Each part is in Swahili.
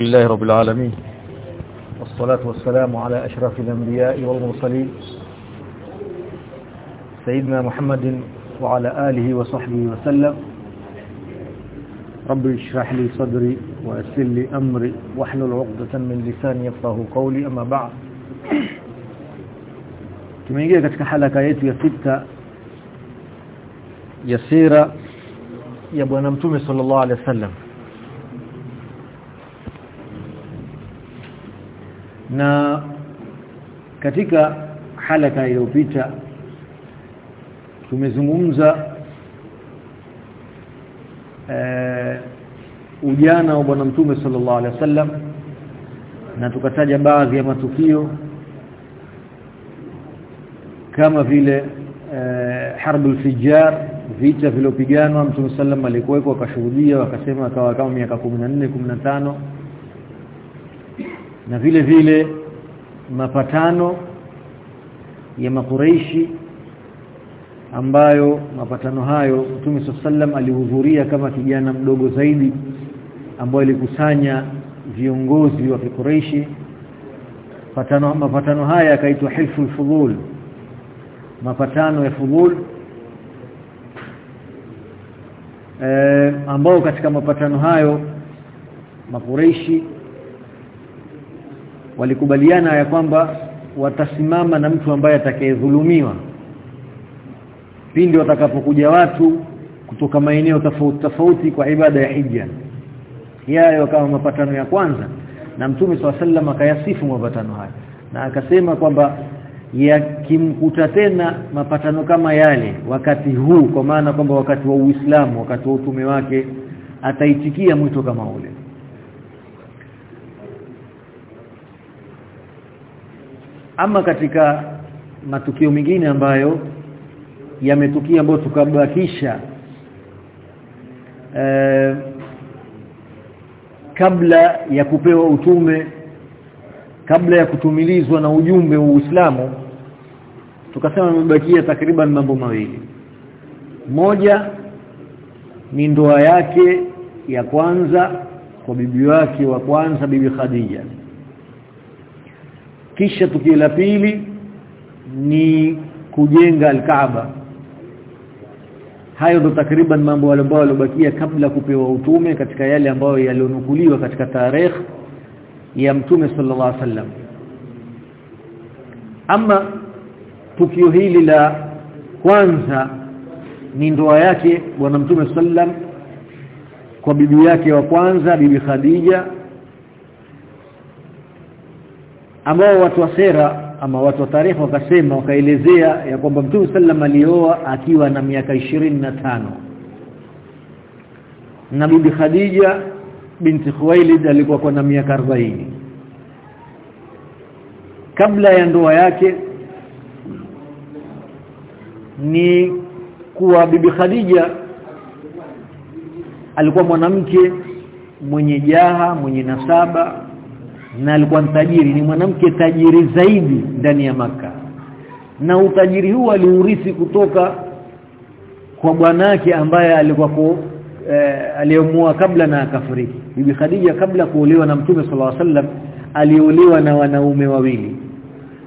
لله رب العالمين. والصلاة والسلام على أشرف الأنبياء والمرسلين. سيدنا محمد وعلى آله وصحبه وسلم. رب اشرح لي صدري ويسر لي أمري. واحلل عقدة من لساني يفقه قولي. أما بعد. tumeingia katika halaka yetu ya sita ya ya bwana mtume sallallahu alaihi wasallam na katika halaka iliyopita tumezungumza eh, ujana wa bwana mtume sallallahu alaihi wasallam na tukataja baadhi ya matukio kama vile eh, harbul fijar vita vilopiganwa mtume sallam alikuweko akashuhudia wakasema akawa kama miaka 14 15 na vile vile mapatano ya makureishi ambayo mapatano hayo Mtume sallam alihudhuria kama kijana mdogo zaidi ambayo alikusanya viongozi wa Quraishi patano mapatano haya yakaitwa hilful fudul mapatano ya fudhul e, ambao katika mapatano hayo makureishi walikubaliana ya kwamba watasimama na mtu ambaye atakayedhulumiwa. Pindi watakapokuja watu kutoka maeneo tofauti tofauti kwa ibada ya hija. Yayo kama mapatano ya kwanza. Na mtume swalla akayasifu mapatano haya. Na akasema kwamba yakimkuta tena mapatano kama yale wakati huu kwa maana kwamba wakati wa Uislamu wakati wa utume wake ataitikia mwito kama ule ama katika matukio mengine ambayo yametukia ambayo tukabakisha e, kabla ya kupewa utume kabla ya kutumilizwa na ujumbe wa Uislamu tukasema imebakia takriban mambo mawili. Moja ni ndoa yake ya kwanza kwa bibi wake wa kwanza bibi Khadija kisha tukio la pili ni kujenga al-Kaaba. Hayo ndo takriban mambo ambayo yalobakia kabla kupewa utume katika yale ambayo yalionukuliwa katika tarehe ya mtume sallallahu alaihi wasallam. Ama tukio hili la kwanza ni ndoa yake bwana mtume sallam kwa bibi yake wa kwanza bibi Khadija ambao watu wa sera ama watu wa tarehe wakasema wakaelezea ya kwamba Mtume sallam alioa akiwa na miaka na na bibi Khadija binti Khuwailid alikuwa na miaka 40 kabla ya ndoa yake ni kuwa bibi Khadija alikuwa mwanamke mwenye jaha mwenye nasaba na alikuwa mtajiri ni mwanamke tajiri zaidi ndani ya maka na utajiri huu aliurithi kutoka kwa bwanake ambaye alikuwa eh, aliyomua kabla na akafariki. Bibi Khadija kabla kuolewa na mtume sallallahu alaihi wasallam aliolewa na wanaume wawili.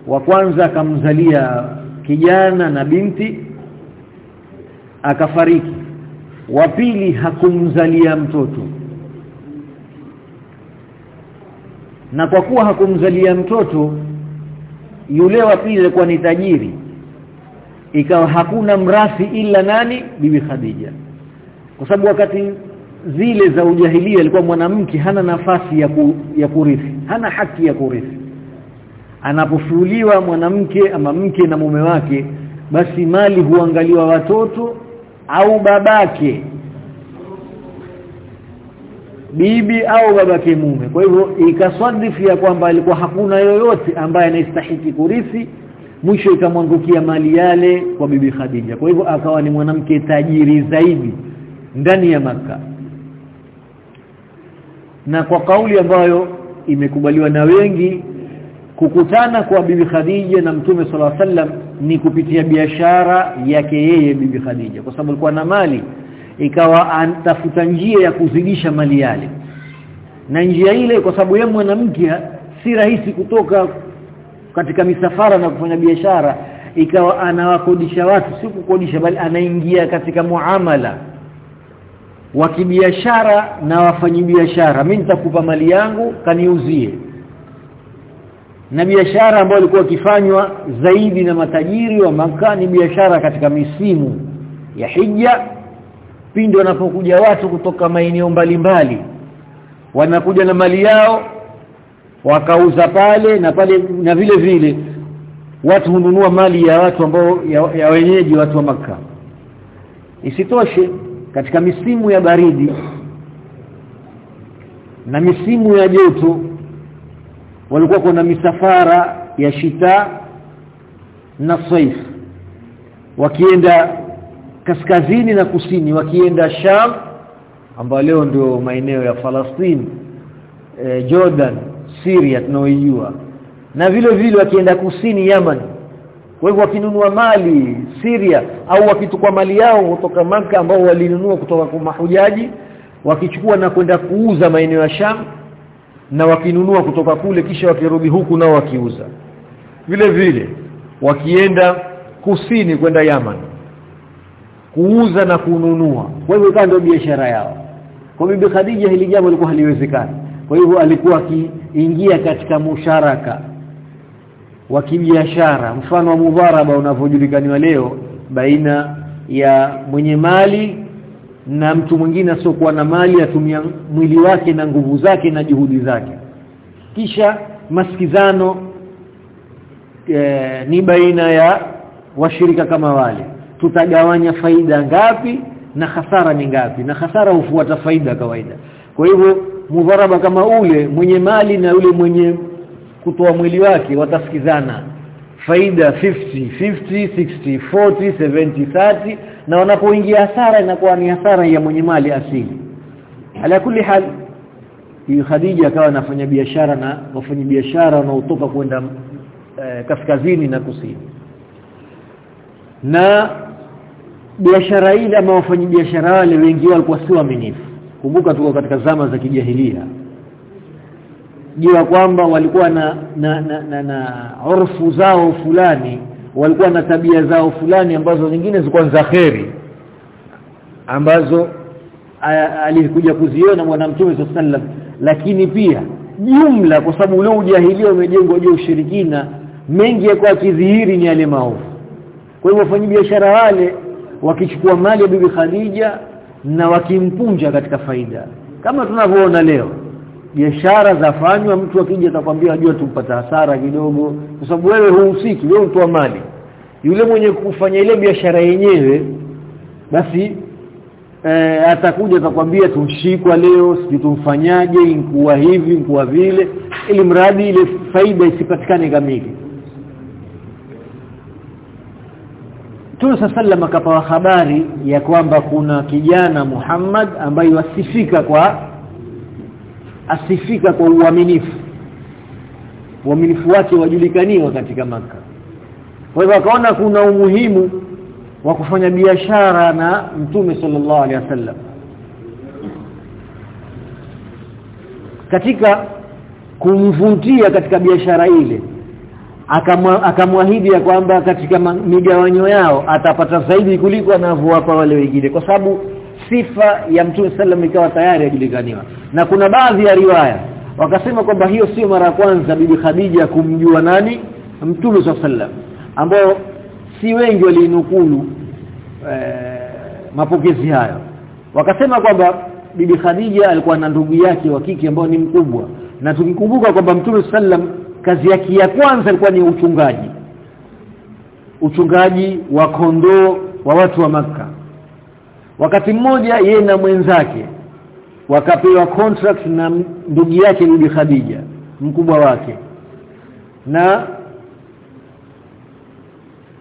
Wa kwanza akamzalia kijana na binti akafariki. Wa pili hakumzalia mtoto na kwa kuwa hakumzalia mtoto yule wa pili alikuwa ni tajiri. Ikawa hakuna mrathi ila nani? Bibi Khadija. Kwa sababu wakati zile za ujahilia alikuwa mwanamke hana nafasi ya, ku, ya kurithi. Hana haki ya kurithi. Anapofuuliwa mwanamke ama mke na mume wake basi mali huangaliwa watoto au babake bibi au babake mume kwa hivyo ikaswadifu ya kwamba alikuwa hakuna yoyote ambaye anastahili kurithi mwisho ikamwangukia mali yale kwa bibi Khadija. Kwa hivyo akawa ni mwanamke tajiri zaidi ndani ya maka na kwa kauli ambayo imekubaliwa na wengi kukutana kwa bibi Khadija na mtume sallallahu alaihi wasallam ni kupitia biashara yake yeye bibi Khadija. Kwa sababu alikuwa na mali ikawa anatafuta njia ya kuzidisha mali yale. Na njia ile kwa sababu yeye mwanamke si rahisi kutoka katika misafara na kufanya biashara ikawa anawakodisha watu si kukodisha bali anaingia katika muamala wa kibiashara na wafanyibiashara mimi nitakupa mali yangu kaniuzie. Na biashara ambayo ilikuwa ikifanywa zaidi na matajiri wa makani biashara katika misimu ya hija pindi wanapokuja watu kutoka maeneo mbalimbali wanakuja na mali yao wakauza pale na pale na vile vile watu hununua mali ya watu ambao ya, ya wenyeji watu wa maka isitoshe katika misimu ya baridi na misimu ya joto walikuwa kuna misafara ya shita na saif wakienda kaskazini na kusini wakienda Sham ambao leo ndio maeneo ya Palestine e, Jordan Syria tunaoijua. Na vile vile wakienda kusini Yemen. Kwa hivyo wakinunua mali Syria au wakitukua mali yao kutoka maka ambao walinunua kutoka kwa mahujaji wakichukua na kwenda kuuza maeneo ya Sham na wakinunua kutoka kule kisha wakirudi huku nao wakiuza. Vile vile wakienda kusini kwenda Yaman kuuza na kununua. Kwa hivyo ikawa ndio biashara yao. Kwa bibi Khadija hili jambo lilikuwa haliwezekani. Kwa hivyo alikuwa akiingia katika musharaka wa kibiashara. Mfano wa mudharaba unavyojulikaniwa leo baina ya mwenye mali na mtu mwingine asiokuwa na mali atumia mwili wake na nguvu zake na juhudi zake. Kisha masikizano e, ni baina ya washirika kama wale tutagawanya faida ngapi na hasara ni ngapi? Na hasara hufuata faida kawaida. Kwa hivyo mudharaba kama ule mwenye mali na ule mwenye kutoa mwili wake watasikizana. Faida 50 50 60 40 70 30 na wanapoingia hasara inakuwa ni hasara ya mwenye mali asili. Ala kulli hal Bi Khadija akawa anafanya biashara na wafanya biashara wanaotoka kwenda e, kaskazini na kusini. Na biashara ile ama wafanyabiashara wale wengi walikuwa si waaminifu. Kumbuka tuko katika zama za kijahilia jua kwamba walikuwa na na, na, na, na urfu zao fulani walikuwa na tabia zao fulani ambazo zingine zilikuwa za kheri ambazo alikuja kuziona bwana mtume sallam lakini pia jumla kwa sababu ule ujahilia umejengwa juu ushirikina mengi yako akidhihiri ni yale maovu. Kwa hivyo wafanyabiashara wale wakichukua mali ya bibi Khadija na wakimpunja katika faida. Kama tunavyoona leo biashara zafanywa mtu akija atakwambia ajua tumpata hasara kidogo kwa sababu wewe huhusiki wewe utoa mali. Yule mwenye kufanya ile biashara yenyewe basi e, atakuja atakwambia tumshikwa leo sisi tumfanyaje inkuwa hivi inkuwa vile ili mradi ile faida isipatikane kamili Mtume sallam akapawa habari ya kwamba kuna kijana Muhammad ambaye wasifika kwa asifika kwa uaminifu. Uaminifu wake wajulikaniwa katika maka kwa hivyo akaona kuna umuhimu wa kufanya biashara na mtume sallallahu alaihi wasallam katika kumvutia katika biashara ile akamwahidi ya kwamba katika migawanyo yao atapata zaidi kuliko anavyowapa wale wengine kwa sababu sifa ya mtume sallam ikawa tayari yajulikaniwa na kuna baadhi ya riwaya wakasema kwamba hiyo sio mara ya kwanza bibi Khadija kumjua nani? Mtume sallam ambao si wengi walinukulu eh, mapokezi hayo. Wakasema kwamba bibi Khadija alikuwa na ndugu yake wa kike ambao ni mkubwa na tukikumbuka kwamba mtume sallam kazi yake ya kwanza ilikuwa ni uchungaji. Uchungaji wa kondoo wa watu wa maka wakati mmoja yeye na mwenzake wakapewa contract na ndugu yake bibi Khadija mkubwa wake. Na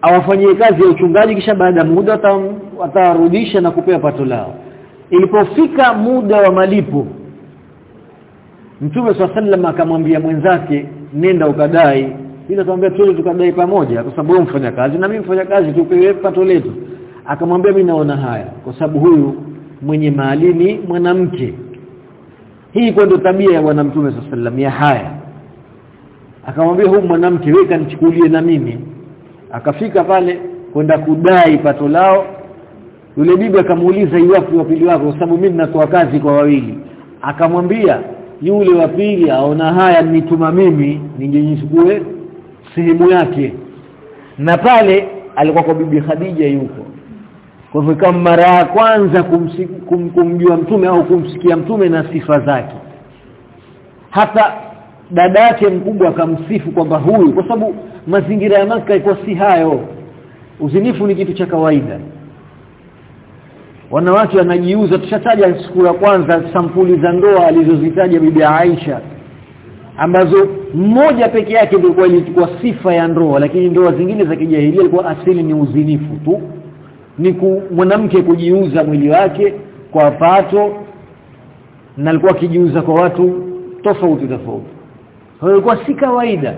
awafanyie kazi ya uchungaji kisha baada ya muda watarudisha na kupewa pato lao. Ilipofika muda wa malipo Mtume swalla akamwambia mwenzake nenda ukadai. Ila kumwambia twende tukadai pamoja kwa sababu wewe mfanya kazi na mimi mfanya kazi tupewe pato letu. Akamwambia mimi naona haya kwa sababu huyu mwenye mali ni mwanamke. Hii kwa ndo tabia ya bwana mtume sallallahu ya haya. Akamwambia huyu mwanamke wewe kanichukulie na mimi. Akafika pale kwenda kudai pato lao. Yule bibi akamuuliza iwapo wapili wako? Kwa sababu mimi natoa kazi kwa wawili. Akamwambia yule wa pili aona haya nituma mimi ningejichukue sehemu yake. Na pale alikuwa kwa bibi Khadija yuko kwa hivyo kama mara ya kwanza kum, kumjua mtume au kumsikia mtume na sifa zake. Hata dada yake mkubwa akamsifu kwamba huyu kwa sababu mazingira ya maka iko si hayo. Uzinifu ni kitu cha kawaida wanawake wanajiuza. Tushataja siku ya kwanza sampuli za ndoa alizozitaja bibi Aisha ambazo mmoja peke yake ndio ilikuwa sifa ya ndoa lakini ndoa zingine za kijahilia ilikuwa asili ni uzinifu tu ni mwanamke kujiuza mwili wake kwa pato na alikuwa akijiuza kwa watu tofauti tofauti. Kwa hiyo ilikuwa si kawaida.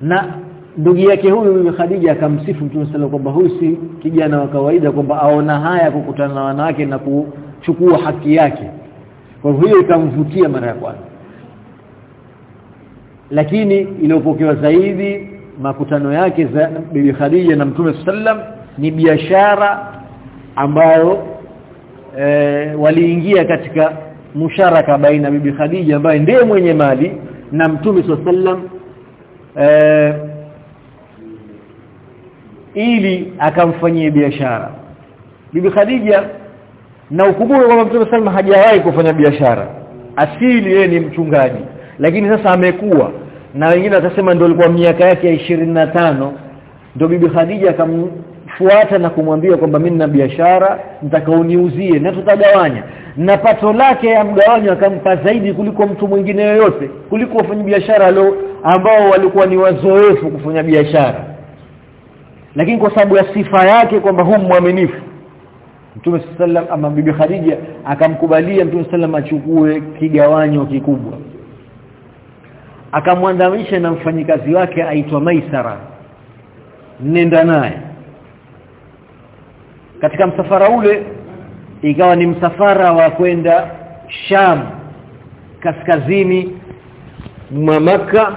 Na ndugu yake huyu bibi Khadija akamsifu Mtume sallallahu kwamba huyu si kijana wa kawaida kwamba aona haya kukutana na wanawake na kuchukua haki yake. Kwa hiyo ikamvutia mara ya kwanza. Lakini iliyopokewa zaidi makutano yake za bibi Khadija na Mtume sallam ni biashara ambayo e, waliingia katika musharaka baina bibi Khadija ambaye ndiye mwenye mali na Mtume sallam e, ili akamfanyie biashara. Bibi Khadija na ukumbuke kwamba Mtume Salma hajawahi kufanya biashara. Asili yeye ni mchungaji. Lakini sasa amekuwa. Na wengine watasema ndio alikuwa miaka yake ya tano. Ndio bibi Khadija akamfuata na kumwambia kwamba mimi na biashara nitakaoniuzie na tutagawanya. Na pato lake ya mgawanyo akampa zaidi kuliko mtu mwingine yoyote kuliko wafanyabiashara leo ambao walikuwa ni wazoefu kufanya biashara lakini kwa sababu ya sifa yake kwamba hu mwaminifu Mtume sallam ama bibi Khadija akamkubalia Mtume sallam achukue kigawanyo kikubwa. Akamwandamisha na mfanyikazi wake aitwa Maisara. Nenda naye. Katika msafara ule ikawa ni msafara wa kwenda Sham kaskazini mwa maka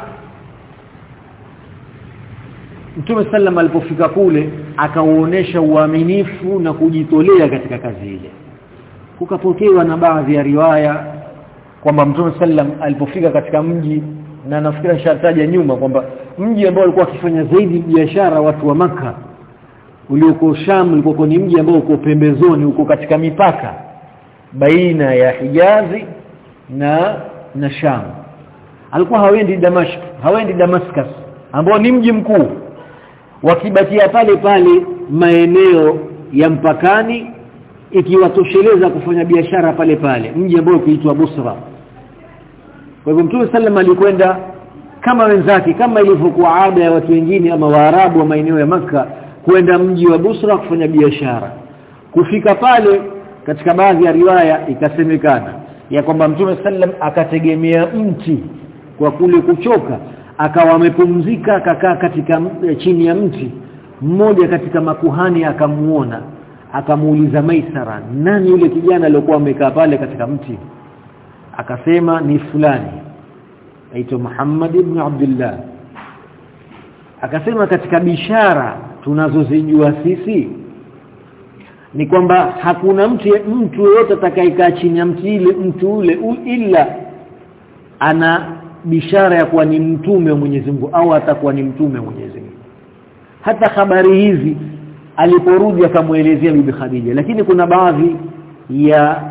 Mtume sallam alipofika kule akauonesha uaminifu na kujitolea katika kazi ile. Kukapokewa na baadhi ya riwaya kwamba Mtume sallam alipofika katika mji na nafikiri shataja nyuma kwamba mji ambao alikuwa akifanya zaidi biashara watu wa maka ulioko Sham ulikuwa ni mji ambao uko pembezoni uko katika mipaka baina ya Hijazi na na Sham. Alikuwa hawendi Damascus hawendi Damascus ambao ni mji mkuu wakibakia pale pale maeneo ya mpakani ikiwatosheleza kufanya biashara pale pale mji ambao kuitwa Busra. Kwa hivyo Mtume sallam alikwenda kama wenzake kama ilivyokuwa ada ya watu wengine ama Waarabu wa maeneo ya maka kwenda mji wa Busra kufanya biashara. Kufika pale katika baadhi ya riwaya ikasemekana ya kwamba Mtume sallam akategemea mti kwa kule kuchoka akawa amepumzika akakaa katika chini ya mti. Mmoja katika makuhani akamuona akamuuliza Maisara nani yule kijana aliyokuwa amekaa pale katika mti? Akasema ni fulani aitwa Muhammad ibn Abdullah. Akasema katika bishara tunazozijua sisi ni kwamba hakuna mtu mtu yote atakayekaa chini ya mti ile mtu ule ila ana bishara ya kuwa ni mtume wa Mwenyezi Mungu au atakuwa ni mtume wa Mwenyezi Mungu. Hata habari hizi aliporudi akamuelezea bibi Khadija. Lakini kuna baadhi ya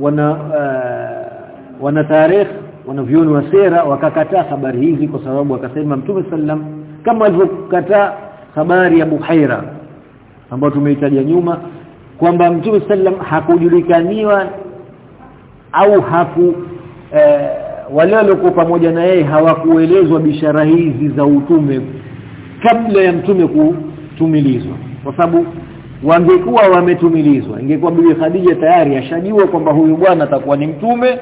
wana uh, wana tarehe wanavyoni wa sera wakakataa habari hizi kwa sababu akasema Mtume sallam kama alivyokataa habari ya Buhaira ambayo tumeitaja nyuma kwamba Mtume sallam hakujulikaniwa au haku eh, wale waliokuwa pamoja na yeye hawakuelezwa bishara hizi za utume kabla ya mtume kutumilizwa. Kwa sababu wangekuwa wametumilizwa ingekuwa bibi Khadija tayari ashajua kwamba huyu bwana atakuwa ni mtume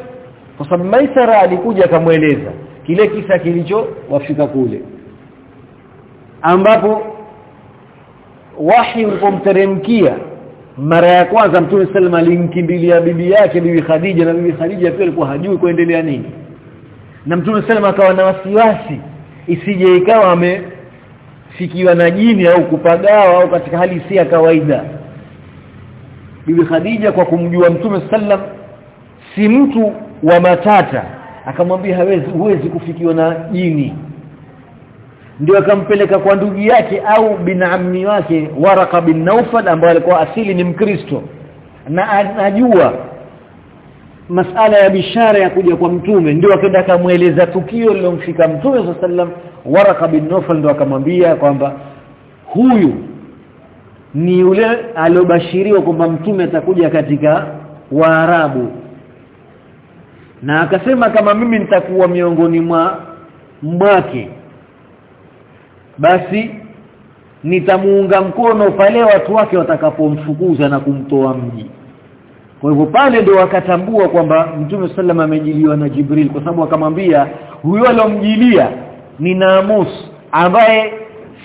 kwa sababu Maisara alikuja akamweleza kile kisa kilicho wafika kule ambapo wahi ulipomteremkia mara ya kwanza mtume sallam alimkimbilia bibi yake bibi Khadija na bibi Khadija pia alikuwa hajui kuendelea nini na mtume sallam akawa na wasiwasi isije ikawa amefikiwa na jini au kupagawa au katika hali si ya kawaida. Bibi Khadija kwa kumjua mtume sallam si mtu wa matata akamwambia hawezi huwezi kufikiwa na jini. Ndio akampeleka kwa ndugu yake au binammi wake Waraka bin Naufal ambaye alikuwa asili ni Mkristo. Na anajua masala ya bishara ya kuja kwa mtume. Ndio akaenda akamweleza tukio lilomfika mtume sallam Waraka bin nufal ndio akamwambia kwamba huyu ni yule aliobashiriwa kwamba mtume atakuja katika Waarabu. Na akasema kama mimi nitakuwa miongoni mwa mwake basi nitamuunga mkono pale watu wake watakapomfukuza na kumtoa mji kwa hivyo pale ndio wakatambua kwamba Mtume sallam amejiliwa na Jibril kwa sababu akamwambia huyo alomjilia ni Namus ambaye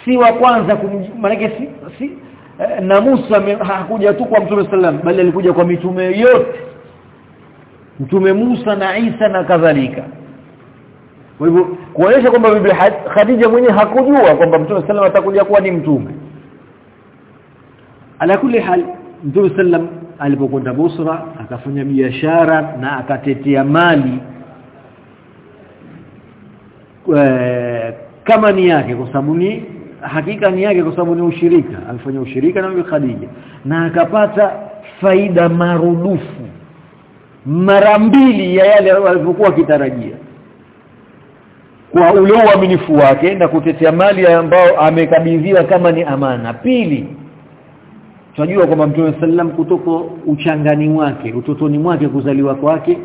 si wa kwanza maana si, si eh, Namus hakuja tu kwa Mtume sallam bali alikuja kwa mitume yote. Mtume Musa na Isa na kadhalika. Kwa hivyo kuonyesha kwamba bibi Khadija mwenyewe hakujua kwamba Mtume sallam atakuja kuwa ni mtume. Ala kulli hal Mtume sallam alipokwenda Busra akafanya biashara na akatetea mali. E, kama ni yake kwa sababu ni hakika ni yake kwa sababu ni ushirika. Alifanya ushirika na bibi Khadija. Na akapata faida marudufu mara mbili ya yale walivyokuwa kitarajia kwa ule uaminifu wake na kutetea mali ambayo amekabidhiwa kama ni amana. Pili tunajua kwamba Mtume sallam kutoko uchangani wake utotoni mwake kuzaliwa kwake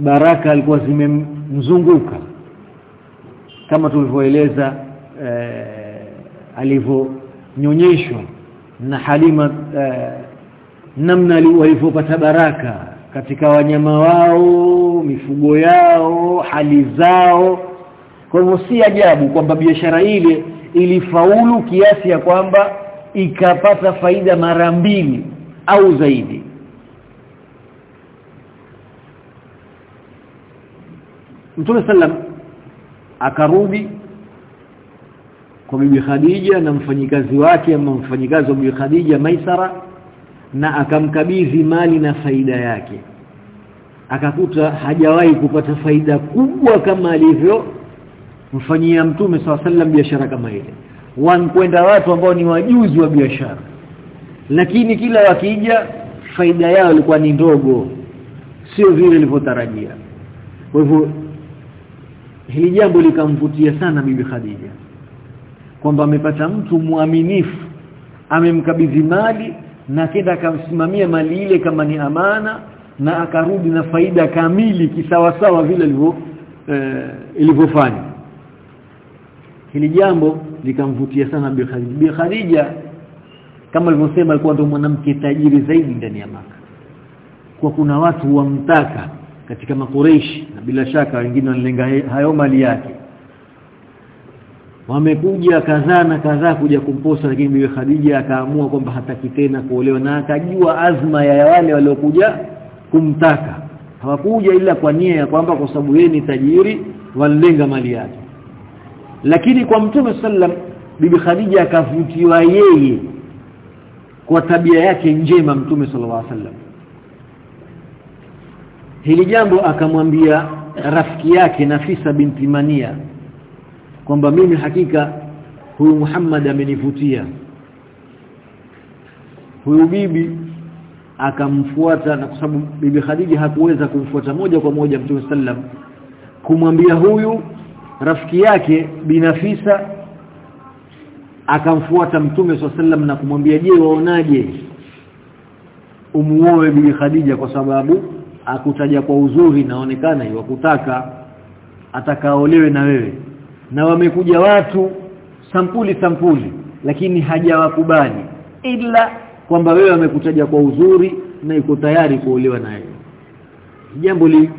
baraka alikuwa zimemzunguka. Kama tulivyoeleza eh, alivyonyonyeshwa na Halima eh, namna walivyopata baraka katika wanyama wao mifugo yao hali zao. Kwa hivyo si ajabu kwamba biashara ile ilifaulu kiasi ya kwamba ikapata faida mara mbili au zaidi. Mtume sallam akarudi kwa bibi Khadija na mfanyikazi wake ama mfanyikazi wa bibi Khadija Maisara na akamkabidhi mali na faida yake. Akakuta hajawahi kupata faida kubwa kama alivyo mfanyia mtume sallam biashara kama ile wankwenda watu ambao ni wajuzi wa biashara. Lakini kila wakija faida yao ilikuwa ni ndogo. Sio vile ilivyotarajia. Kwa hivyo hili jambo likamvutia sana bibi Khadija. Kwamba amepata mtu mwaminifu. Amemkabidhi mali na kenda akamsimamia mali ile kama ni amana na akarudi na faida kamili kisawasawa vile ilivyo eh, ilivyofanya. Hili jambo likamvutia sana Bi Khadija. Bi Khadija kama alivyosema alikuwa ndo mwanamke tajiri zaidi ndani ya maka. Kwa kuna watu wamtaka katika makureishi na bila shaka wengine wanalenga hayo mali yake. Wamekuja kadhaa na kadhaa kuja kumposa lakini Bibi Khadija akaamua kwamba hataki tena kuolewa na akajua azma ya wale waliokuja kumtaka. Hawakuja ila kwa nia ya kwamba kwa sababu yeye ni tajiri walilenga mali yake lakini kwa mtume sallam bibi Khadija akavutiwa yeye kwa tabia yake njema mtume sallallahu alaihi wasallam hili jambo akamwambia rafiki yake Nafisa binti Mania kwamba mimi hakika huyu Muhammad amenivutia. Huyu bibi akamfuata na kwa sababu bibi Khadija hakuweza kumfuata moja kwa moja Mtume sallam kumwambia huyu rafiki yake binafisa akamfuata Mtume sallam na kumwambia je waonaje? Umuoe bibi Khadija kwa sababu akutaja kwa uzuri naonekana kutaka atakaolewe na wewe. Na wamekuja watu sampuli sampuli lakini hajawakubali ila kwamba wewe amekutaja kwa uzuri na iko tayari kuolewa naye jambo li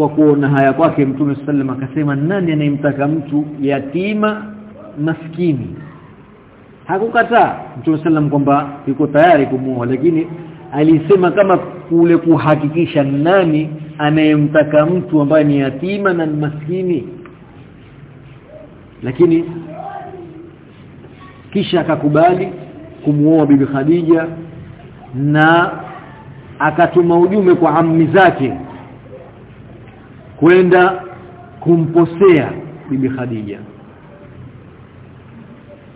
kwa kuona haya kwake mtume sallam akasema nani anayemtaka mtu yatima maskini? Hakukataa Mtume sallam kwamba yuko tayari kumuoa lakini alisema kama kule kuhakikisha nani anayemtaka mtu ambaye ni yatima na maskini. Lakini kisha akakubali kumuoa bibi Khadija na akatuma ujumbe kwa ammi zake kwenda kumposea bibi Khadija.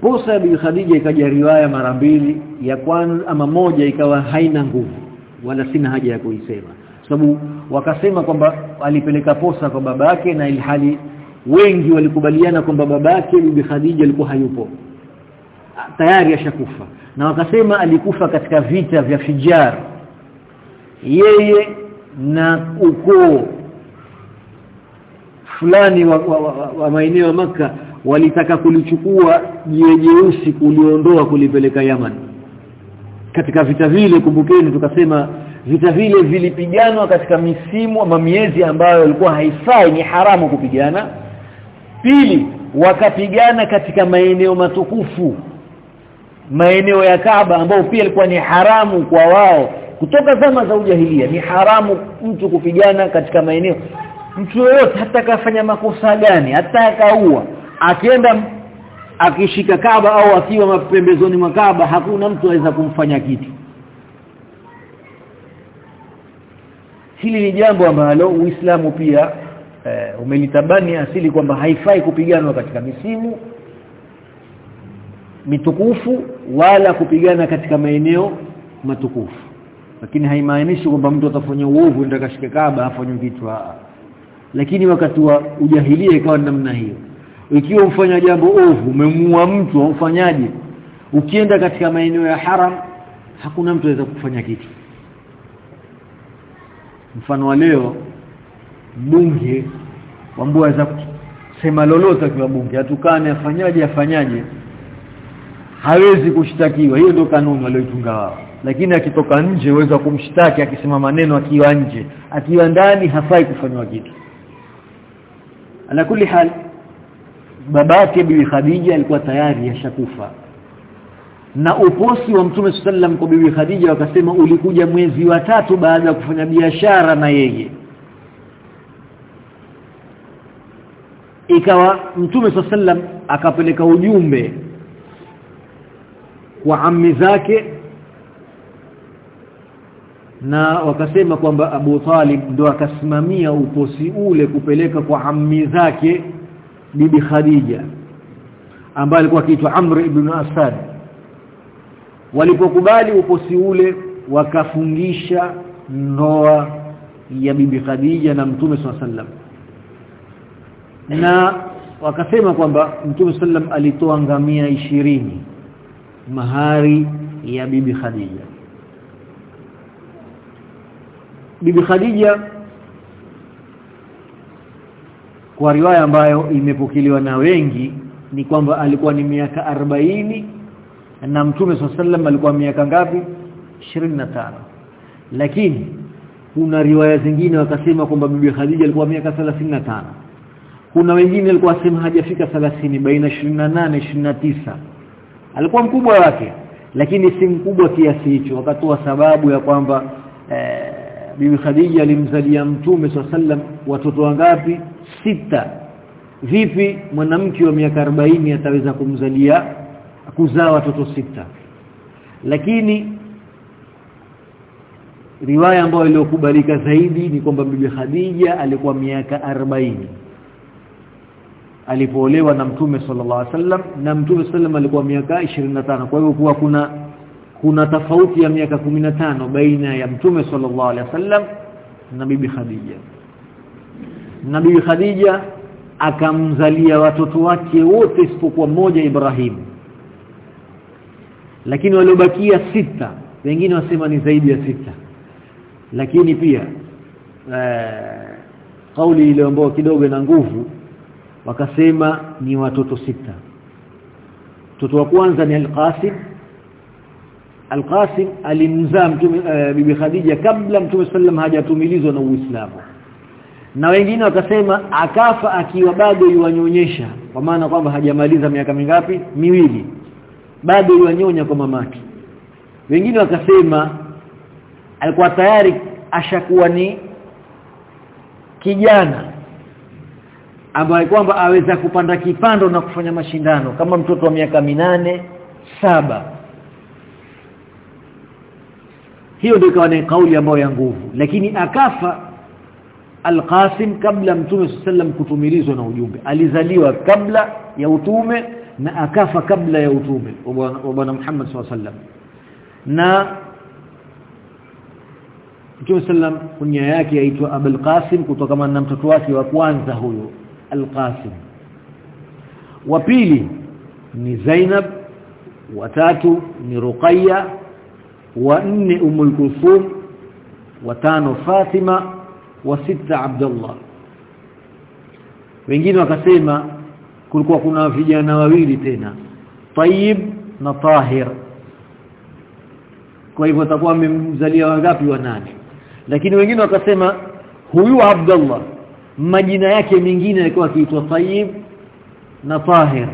Posa ya bibi Khadija ikaja riwaya mara mbili ya kwanza ama moja ikawa haina nguvu wala sina haja ya kuisema. Sababu wakasema kwamba alipeleka posa kwa babake na ilhali wengi walikubaliana kwamba babake bibi Khadija alikuwa hayupo. Tayari ashakufa. Na wakasema alikufa katika vita vya Fijar yeye na ukoo fulani wa, wa, wa, wa maeneo ya maka walitaka kulichukua jiwe jeusi kuliondoa kulipeleka Yaman. Katika vita vile kumbukeni tukasema vita vile vilipiganwa katika misimu ama miezi ambayo ilikuwa haifai ni haramu kupigana. Pili wakapigana katika maeneo matukufu maeneo ya Kaaba ambayo pia ilikuwa ni haramu kwa wao. Kutoka zama za ujahilia ni haramu mtu kupigana katika maeneo mtu yoyote hata kafanya makosa gani hata akaua akienda akishika kaba au akiwa mapembezoni mwa kaba hakuna mtu aweza kumfanya kitu. Hili ni jambo ambalo Uislamu pia e, umelitabani asili kwamba haifai kupiganwa katika misimu mitukufu wala kupigana katika maeneo matukufu. Lakini haimaanishi kwamba mtu atafanya uovu ndio akashika kaba afanye kitu lakini wakati wa ujahilia ikawa namna hiyo. Ikiwa ufanya jambo ovu umemua mtu ufanyaje ukienda katika maeneo ya haram hakuna mtu anaweza kufanya kitu. Mfano wa leo bunge wambua za kusema lolote kwa bunge atukane afanyaje afanyaje. Hawezi kushtakiwa. Hiyo ndio kanuni walioitunga wao. Lakini akitoka nje uweza kumshtaki akisema maneno akiwa nje. Akiwa ndani hafai kufanywa kitu ala kulli hal babake bibi Khadija alikuwa tayari yashakufa na uposi wa mtume sallam kwa bibi Khadija wakasema ulikuja mwezi wa tatu baada ya kufanya biashara na yeye. Ikawa mtume sallam akapeleka ujumbe kwa ammi zake na wakasema kwamba Abu Talib ndo akasimamia uposi ule kupeleka kwa ammi zake bibi Khadija ambaye alikuwa akiitwa Amr ibn Asad. Walipokubali uposi ule wakafungisha ndoa ya bibi Khadija na Mtume sallam na wakasema kwamba Mtume sallam alitoa ngamia ishirini mahari ya bibi Khadija bibi Khadija kwa riwaya ambayo imepokelewa na wengi ni kwamba alikuwa ni miaka arobaini na mtume sallam alikuwa miaka ngapi? 25 lakini kuna riwaya zingine wakasema kwamba bibi Khadija alikuwa miaka 35 kuna wengine walikuwa wasema hajafika 30 baina 28 29 alikuwa mkubwa wake lakini si mkubwa kiasi hicho. Wakatoa sababu ya kwamba eh, bibi Khadija alimzalia mtume sallam watoto wangapi? Sita. Vipi mwanamke wa miaka 40 ataweza kumzalia kuzaa watoto sita? Lakini riwaya ambayo iliyokubalika zaidi ni kwamba bibi Khadija alikuwa miaka 40 alipoolewa na mtume sallallahu alaihi wasallam na mtume sallam alikuwa miaka 25 kwa hivyo kuwa kuna kuna tofauti ya miaka 15 baina ya mtume sallallahu alaihi wasallam na bibi Khadija. Na bibi Khadija akamzalia watoto wake wote isipokuwa mmoja Ibrahim. Lakini waliobakia sita wengine wasema ni zaidi ya sita. Lakini pia ee, kauli ile ambayo kidogo na nguvu wakasema ni watoto sita. Mtoto wa kwanza ni Al-Qasim Al-Qasim alimzaa mtume uh, bibi Khadija kabla mtume sallam hajatumilizwa na Uislamu. Na wengine wakasema akafa akiwa bado yuwanyonyesha kwa maana kwamba hajamaliza miaka mingapi? Miwili. Bado yuwanyonya kwa mamaki wengine wakasema alikuwa tayari ashakuwa ni kijana ambaye kwamba aweza kupanda kipando na kufanya mashindano kama mtoto wa miaka minane saba hiyo ndio ikawa ni kauli ambayo ya nguvu. Lakini akafa Al-Qasim kabla Mtume sallam kutumilizwa na ujumbe. Alizaliwa kabla ya utume na akafa kabla ya utume wa bwana Muhammad sallam na Mtume sallam kunya yake yaitwa Abul Qasim kutokana na mtoto wake wa kwanza huyo Al-Qasim. Wa pili ni Zainab wa tatu ni Ruqayya wa nne umul Kulthum wa tano Fatima wa sita Abdullah. Wengine wakasema kulikuwa kuna vijana wawili tena Tayyib na Tahir. Kwa hivyo atakuwa amemzalia wangapi wanane lakini wengine wakasema huyu Abdullah majina yake mengine yalikuwa akiitwa Tayyib na Tahir.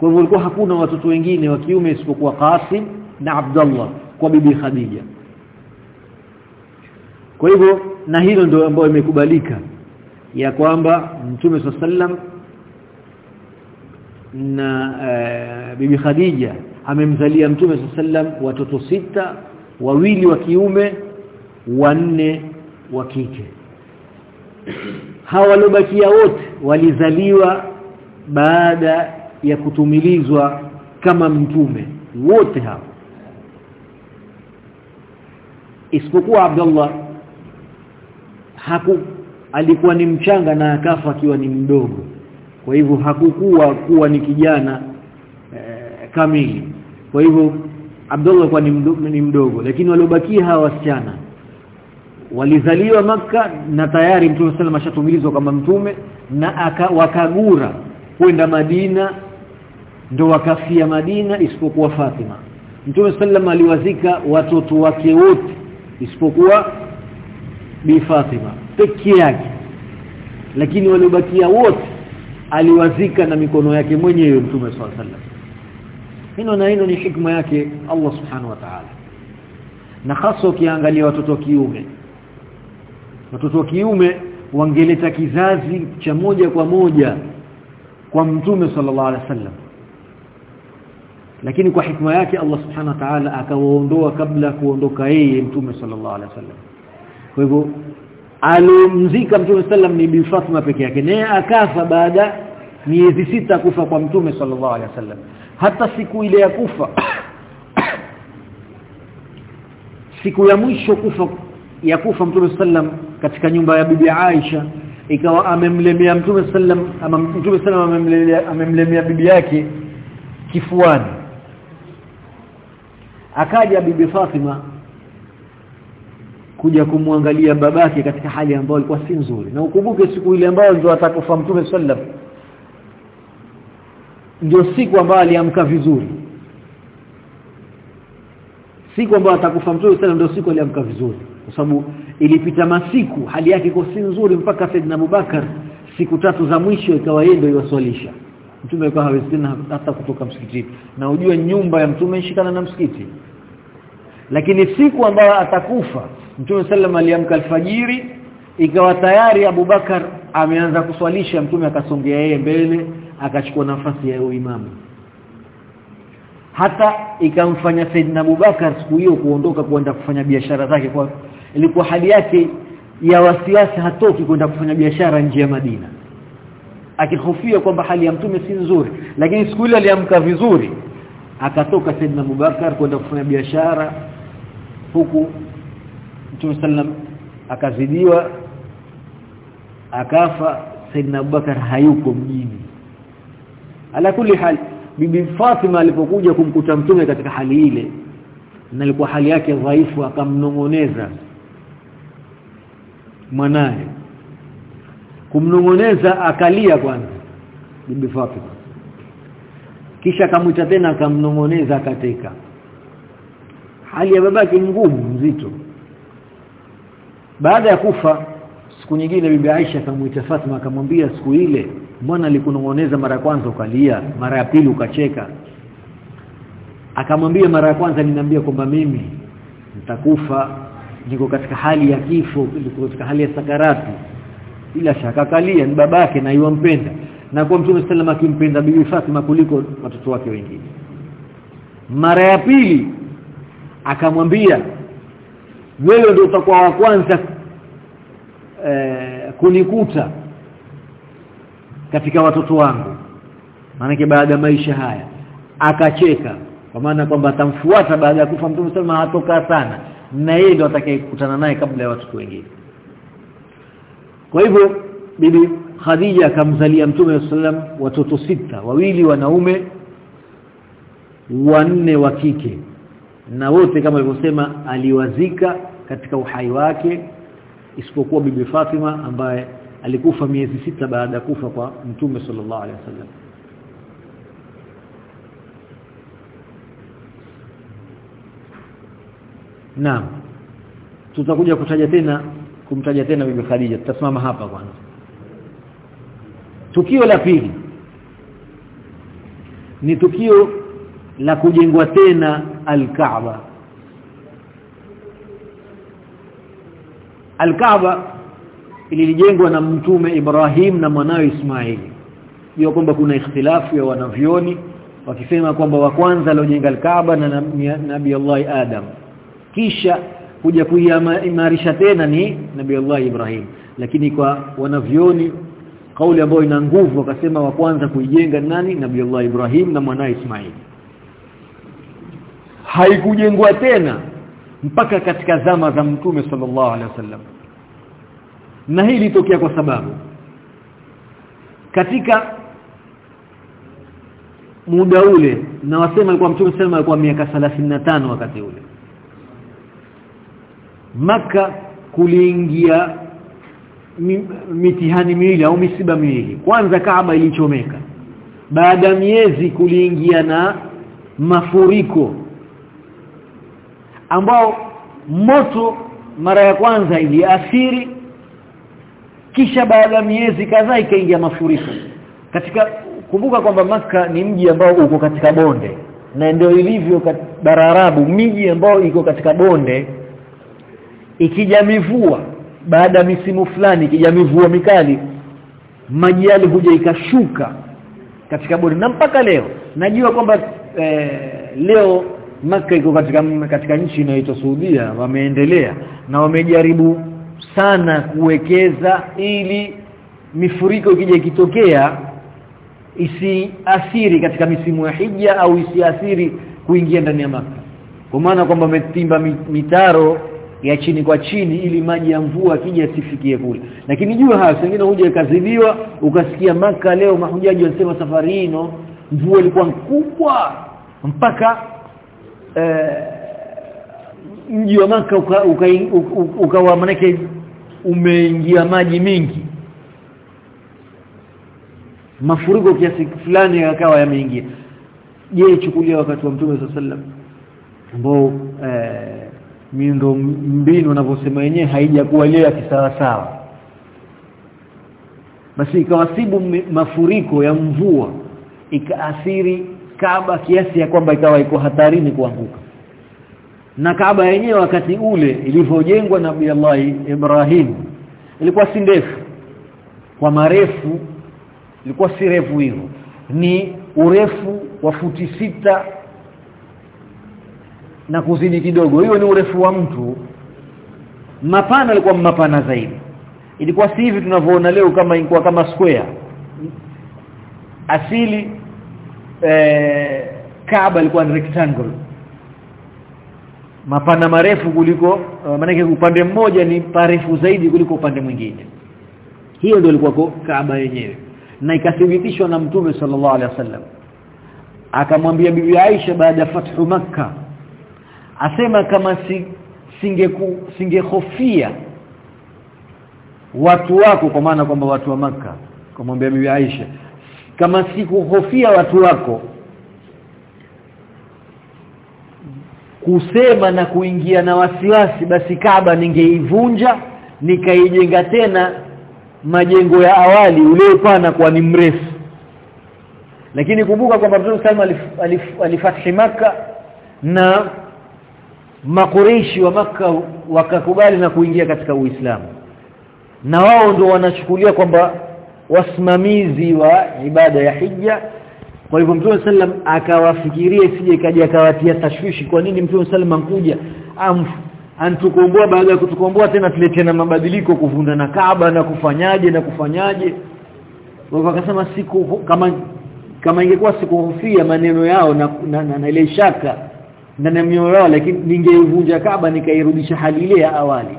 Kwa hivyo hakuna watoto wengine wa kiume isipokuwa Qasim na Abdullah kwa bibi Khadija. Kwa hivyo na hilo ndio ambayo imekubalika ya kwamba Mtume sallam na e, bibi Khadija amemzalia Mtume sallam watoto sita wawili wa kiume wanne wa kike. Hawa waliobakia wote walizaliwa baada ya kutumilizwa kama mtume. Wote hao isipokuwa Abdullah haku alikuwa ni mchanga na akafa akiwa ni mdogo. Kwa hivyo hakukuwa kuwa ni kijana e, kamili. Kwa hivyo Abdullah kwa ni mdogo, ni mdogo. Lakini waliobakia hawa wasichana walizaliwa maka na tayari Mtume sallam ashatumilizwa kama mtume na aka, wakagura kwenda Madina ndo wakafia Madina isipokuwa Fatima. Mtume sallam aliwazika watoto wake wote isipokuwa Bi Fatima pekee yake. Lakini waliobakia wote aliwazika na mikono yake mwenyewe Mtume swalla sallam hino na hino ni hikma yake Allah subhanahu wa ta'ala. Na hasa ukiangalia watoto wa kiume watoto wa kiume wangeleta kizazi cha moja kwa moja kwa mtume sallallahu alaihi wasallam lakini kwa hikma yake Allah subhanahu wa ta'ala akawaondoa kabla kuondoka yeye mtume sallallahu alaihi wasallam. Kwa hivyo alimzika mtume sallam ni bi Fatima peke yake. Naye akafa baada miezi sita kufa kwa mtume sallallahu alaihi wasallam. Hata siku ile ya kufa siku ya mwisho kufa ya kufa mtume sallam katika nyumba ya bibi Aisha ikawa amemlemea mtume sallam ama mtume sallam amemlemea amemlemea bibi yake kifuani akaja bibi Fatima kuja kumwangalia babake katika hali ambayo ilikuwa si nzuri. Na ukumbuke siku ile ambayo ndio atakufa mtume sallam ndio siku ambayo aliamka vizuri. Siku ambayo atakufa mtume sallam ndio siku aliamka vizuri. Kwa sababu ilipita masiku hali yake iko si nzuri mpaka Saidina Abubakar siku tatu za mwisho ikawa yeye ndio iwaswalisha mtume alikuwa hawezi tena hata kutoka msikitini na ujue nyumba ya mtume ishikana na msikiti. Lakini siku ambayo atakufa mtume sallam aliamka alfajiri ikawa tayari Abubakar ameanza kuswalisha mtume akasongea yeye mbele akachukua nafasi ya uimamu. Hata ikamfanya Saidina Abubakar siku hiyo kuondoka kwenda kufanya biashara zake kwa ilikuwa hali yake ya wasiwasi hatoki kwenda kufanya biashara nje ya Madina akihofia kwamba hali ya mtume si nzuri lakini siku ile aliamka vizuri akatoka Saidna Abubakar kwenda kufanya biashara huku Mtume sallam akazidiwa akafa Saidna Abubakar hayuko mjini. Ala kulli hal bibi Fatima alipokuja kumkuta mtume katika hali ile na ilikuwa hali yake dhaifu akamnongoneza mwanae kumnongoneza akalia kwanza. Bibi Fatima. Kisha akamwita tena akamnongoneza akateka. Hali ya babake ngumu mzito baada ya kufa siku nyingine bibi Aisha akamwita Fatima akamwambia siku ile mbona alikunongoneza mara kwanza ukalia mara ya pili ukacheka? Akamwambia mara ya kwanza ninaambia kwamba mimi nitakufa niko katika hali ya kifo niko katika hali ya sakarati bila shaka kalia ni babake na yuampenda. Na kwa mtume sallam akimpenda bibi Fatima kuliko watoto wake wengine. Mara ya pili akamwambia wewe ndio utakuwa wa kwanza eh, kunikuta katika watoto wangu. Maana baada ya maisha haya akacheka. Kwa maana kwamba atamfuata baada ya kufa mtume sallam hatoka sana. Na yeye ndio atakayekutana naye kabla ya watoto wengine kwa hivyo bibi Khadija akamzalia mtume sallam watoto sita wawili wanaume wanne wa kike na wote kama alivyosema aliwazika katika uhai wake isipokuwa bibi Fatima ambaye alikufa miezi sita baada ya kufa kwa mtume sallallahu alaihi wasallam Naam. Tutakuja kutaja tena kumtaja tena bibi Khadija. Tutasimama hapa kwanza. Tukio la pili ni tukio la kujengwa tena al-Kaaba. Al-Kaaba ilijengwa na mtume Ibrahim na mwanawe Ismaili. Hiyo kwamba kuna ikhtilafu ya wanavyoni wakisema kwamba wa kwanza aliojenga al-Kaaba na Nabii Allah Adam kisha kuja kuimarisha tena ni Nabii Allah Ibrahim. Lakini kwa wanavyoni kauli ambayo ina nguvu wakasema wa kwanza kuijenga nani? Nabii Allah Ibrahim na mwanae Ismail. Haikujengwa tena mpaka katika zama za mtume sallallahu alaihi wasallam. Na hii ilitokea kwa sababu katika muda ule na wasema alikuwa mtume sallallahu alikuwa miaka 35 wakati ule maka kuliingia mitihani miwili au misiba miwili. Kwanza Kaaba ilichomeka. Baada ya miezi kuliingia na mafuriko ambao moto mara ya kwanza iliathiri kisha baada ya miezi kadhaa ikaingia mafuriko. Katika kumbuka kwamba maka ni mji ambao uko katika bonde na ndio ilivyo bara Arabu miji ambao iko katika bonde ikija mivua baada ya misimu fulani ikija mivua mikali maji yale huja ikashuka katika bonde na mpaka leo najua kwamba eh, leo maka iko katika katika nchi inaitwa Saudia wameendelea na wamejaribu sana kuwekeza ili mifuriko ikija ikitokea isiathiri katika misimu ya hija au isiathiri kuingia ndani ya maka kwa maana kwamba wametimba mitaro ya chini kwa chini ili maji ya mvua kija sifikie kule. Lakini jua hayo wengine huja ikadhibiwa ukasikia maka leo mahujaji wanasema safari hino mvua ilikuwa kubwa mpaka eh, mji wa maka ukawa uka, uka, manake umeingia maji mingi. Mafuriko kiasi fulani yakawa yameingia. Je chukulia wakati wa mtume sallam ambao eh, miundo mbinu wanavyosema wenyewe haijakuwa ile ya kisawa sawa basi ikawasibu mafuriko ya mvua ikaathiri kaba kiasi ya kwamba ikawa iko hatarini kuanguka. Na kaba yenyewe wakati ule ilivyojengwa na Nabii Allah Ibrahim ilikuwa si ndefu. Kwa marefu ilikuwa si refu hivyo ni urefu wa futi sita na kuzidi kidogo. Hiyo ni urefu wa mtu. Mapana alikuwa mapana zaidi. Ilikuwa si hivi tunavyoona leo kama ilikuwa kama square. Asili eh, Kaaba ilikuwa ni rectangle. Mapana marefu kuliko uh, upande mmoja ni parefu zaidi kuliko upande mwingine. Hiyo ndio ilikuwa Kaaba yenyewe. Na ikathibitishwa na Mtume sallallahu alaihi wasallam. Akamwambia bibi Aisha baada ya fathu maka asema kama si, singeku singehofia watu wako kwa maana kwamba watu wa maka kumwambia bibi Aisha kama sikuhofia watu wako kusema na kuingia na wasiwasi basi kaba ningeivunja nikaijenga tena majengo ya awali ule upana kwa ni mrefu. Lakini kumbuka kwamba Mtume Salma alif, alif, alifathi maka na makureishi wa maka wakakubali na kuingia katika Uislamu. Na wao ndio wanachukulia kwamba wasimamizi wa ibada ya hija kwa hivyo Mtume sallam akawafikiria sije kaja akawatia tashwishi kwa nini Mtume sallam ankuja antukomboa baada ya kutukomboa tena tuletie na mabadiliko kuvunda na Kaaba na kufanyaje na kufanyaje. Wakasema siku kama kama ingekuwa sikuhofia maneno yao na, na, na, na ile shaka ndani ya yao lakini ningeivunja Kaaba nikairudisha hali ile ya awali.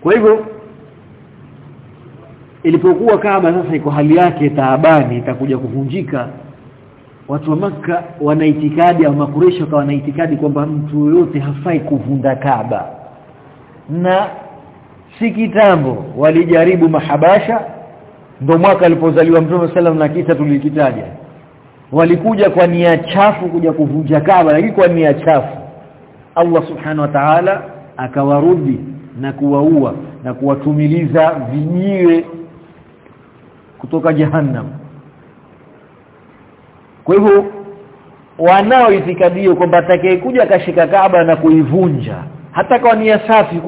Kwa hivyo ilipokuwa Kaaba sasa iko hali yake taabani itakuja kuvunjika watu wa maka wana itikadi au makuresho kwa wana itikadi kwamba mtu yote hafai kuvunda Kaaba. Na si kitambo walijaribu mahabasha ndo mwaka alipozaliwa Mtume sallam na kisa tulikitaja walikuja kwa nia chafu kuja kuvunja kaba lakini kwa nia chafu. Allah subhanahu wa ta'ala akawarudi na kuwaua na kuwatumiliza vinyiwe kutoka jahannam. Kwa hivyo wanao itikadio kwamba atakayekuja akashika kaba na kuivunja hata kwa nia safi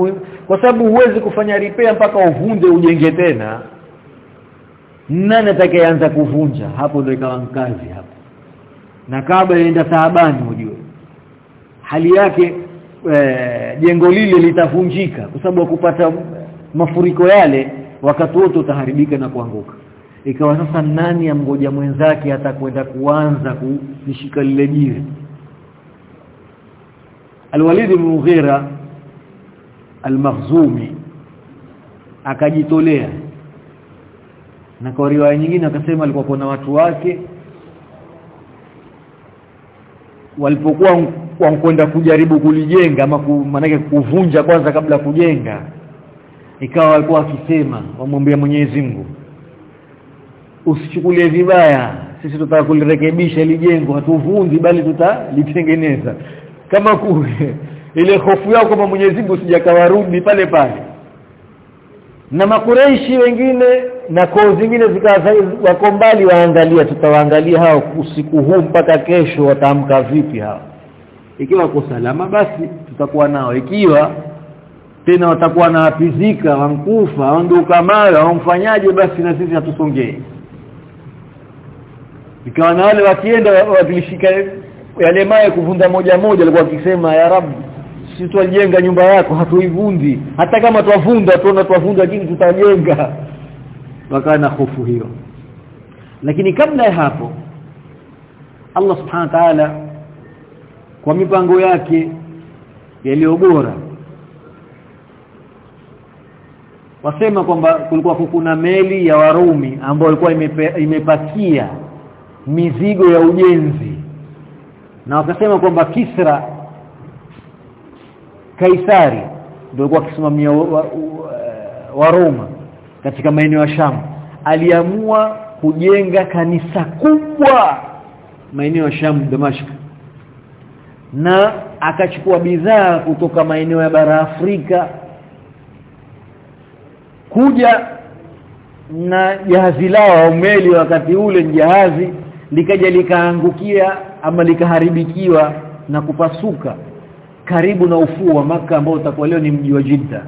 kwa sababu huwezi kufanya ripea mpaka uvunde ujenge tena. Nani atakayeanza kuvunja? Hapo ndio ikawa mkazi hapo na kabla inaenda taabani ujue. Hali yake e, jengo lile litavunjika kwa sababu kupata mafuriko yale wakati wote utaharibika na kuanguka. Ikawa sasa nani amgoja mwenzake atakwenda kuanza kushika lile jiwe? Al-Walid ibn Mughira Al-Makhzumi akajitolea. Na kwa riwaya nyingine akasema alikuwa na watu wake walipokuwa wankwenda kujaribu kulijenga ama manake kuvunja kwanza kabla kujenga ikawa walikuwa wakisema wamwambia Mwenyezi Mungu usichukulie vibaya sisi tutaka kulirekebisha ili jengo hatuvunji bali tutalitengeneza. Kama kule ile hofu yao kwamba Mwenyezi Mungu sijakawarudi pale pale. Na makureishi wengine na koo zingine zikawa wako mbali waangalia tutawaangalia hao usiku huu mpaka kesho wataamka vipi hao? Ikiwa wako salama basi tutakuwa nao. Ikiwa tena watakuwa na wapizika wankufa wanduka mara wamfanyaje basi na sisi hatusongee. Ikawa na wale wakienda wakilishika yale mawe kuvunda moja moja alikuwa akisema ya rab sisi twajenga nyumba yako hatuivundi hata kama twavunda tuona twavunda lakini tutajenga wakawa na hofu hiyo. Lakini kabla ya hapo Allah subhanahu wa ta'ala kwa mipango yake yaliyo bora wasema kwamba kulikuwa kuna meli ya Warumi ambayo ilikuwa imepakia mizigo ya ujenzi. Na wakasema kwamba Kisra Kaisari ndio alikuwa akisimamia wa, wa, wa Roma katika maeneo ya Sham aliamua kujenga kanisa kubwa maeneo ya Sham Damascus na akachukua bidhaa kutoka maeneo ya bara Afrika kuja na jahazi lao au meli wakati ule jahazi likaja likaangukia ama likaharibikiwa na kupasuka karibu na ufuo wa maka ambao utakuwa leo ni mji wa Jeddah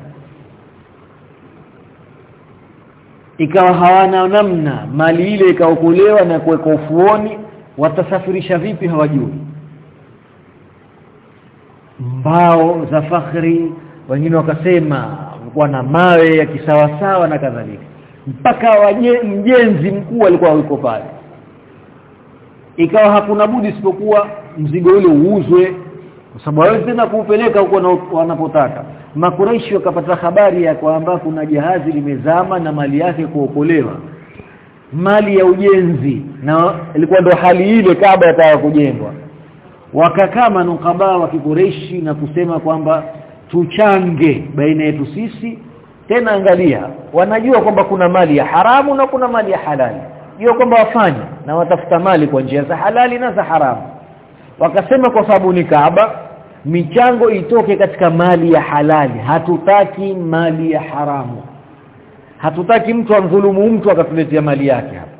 ikawa hawana namna mali ile ikaokolewa na kuwekwa ufuoni watasafirisha vipi hawajui? Mbao za fakhri wengine wakasema walikuwa na mawe ya kisawasawa na kadhalika. Mpaka waje mjenzi mkuu alikuwa yuko pale. Ikawa hakuna budi isipokuwa mzigo ule uuzwe kwa sababu hawezi tena kuupeleka huko wanapotaka makuraishi wakapata habari ya kwamba kuna jahazi limezama na mali yake kuokolewa. Mali ya ujenzi na ilikuwa ndo hali ile kabla ya kujengwa. Wakakaa manukaba wa kikureishi na kusema kwamba tuchange baina yetu sisi. Tena angalia wanajua kwamba kuna mali ya haramu na kuna mali ya halali. Hiyo kwamba wafanye na watafuta mali kwa njia za halali na za haramu. Wakasema kwa sababu ni Kaaba michango itoke katika mali ya halali. Hatutaki mali ya haramu. Hatutaki mtu amdhulumu mtu akatuletea mali yake hapa.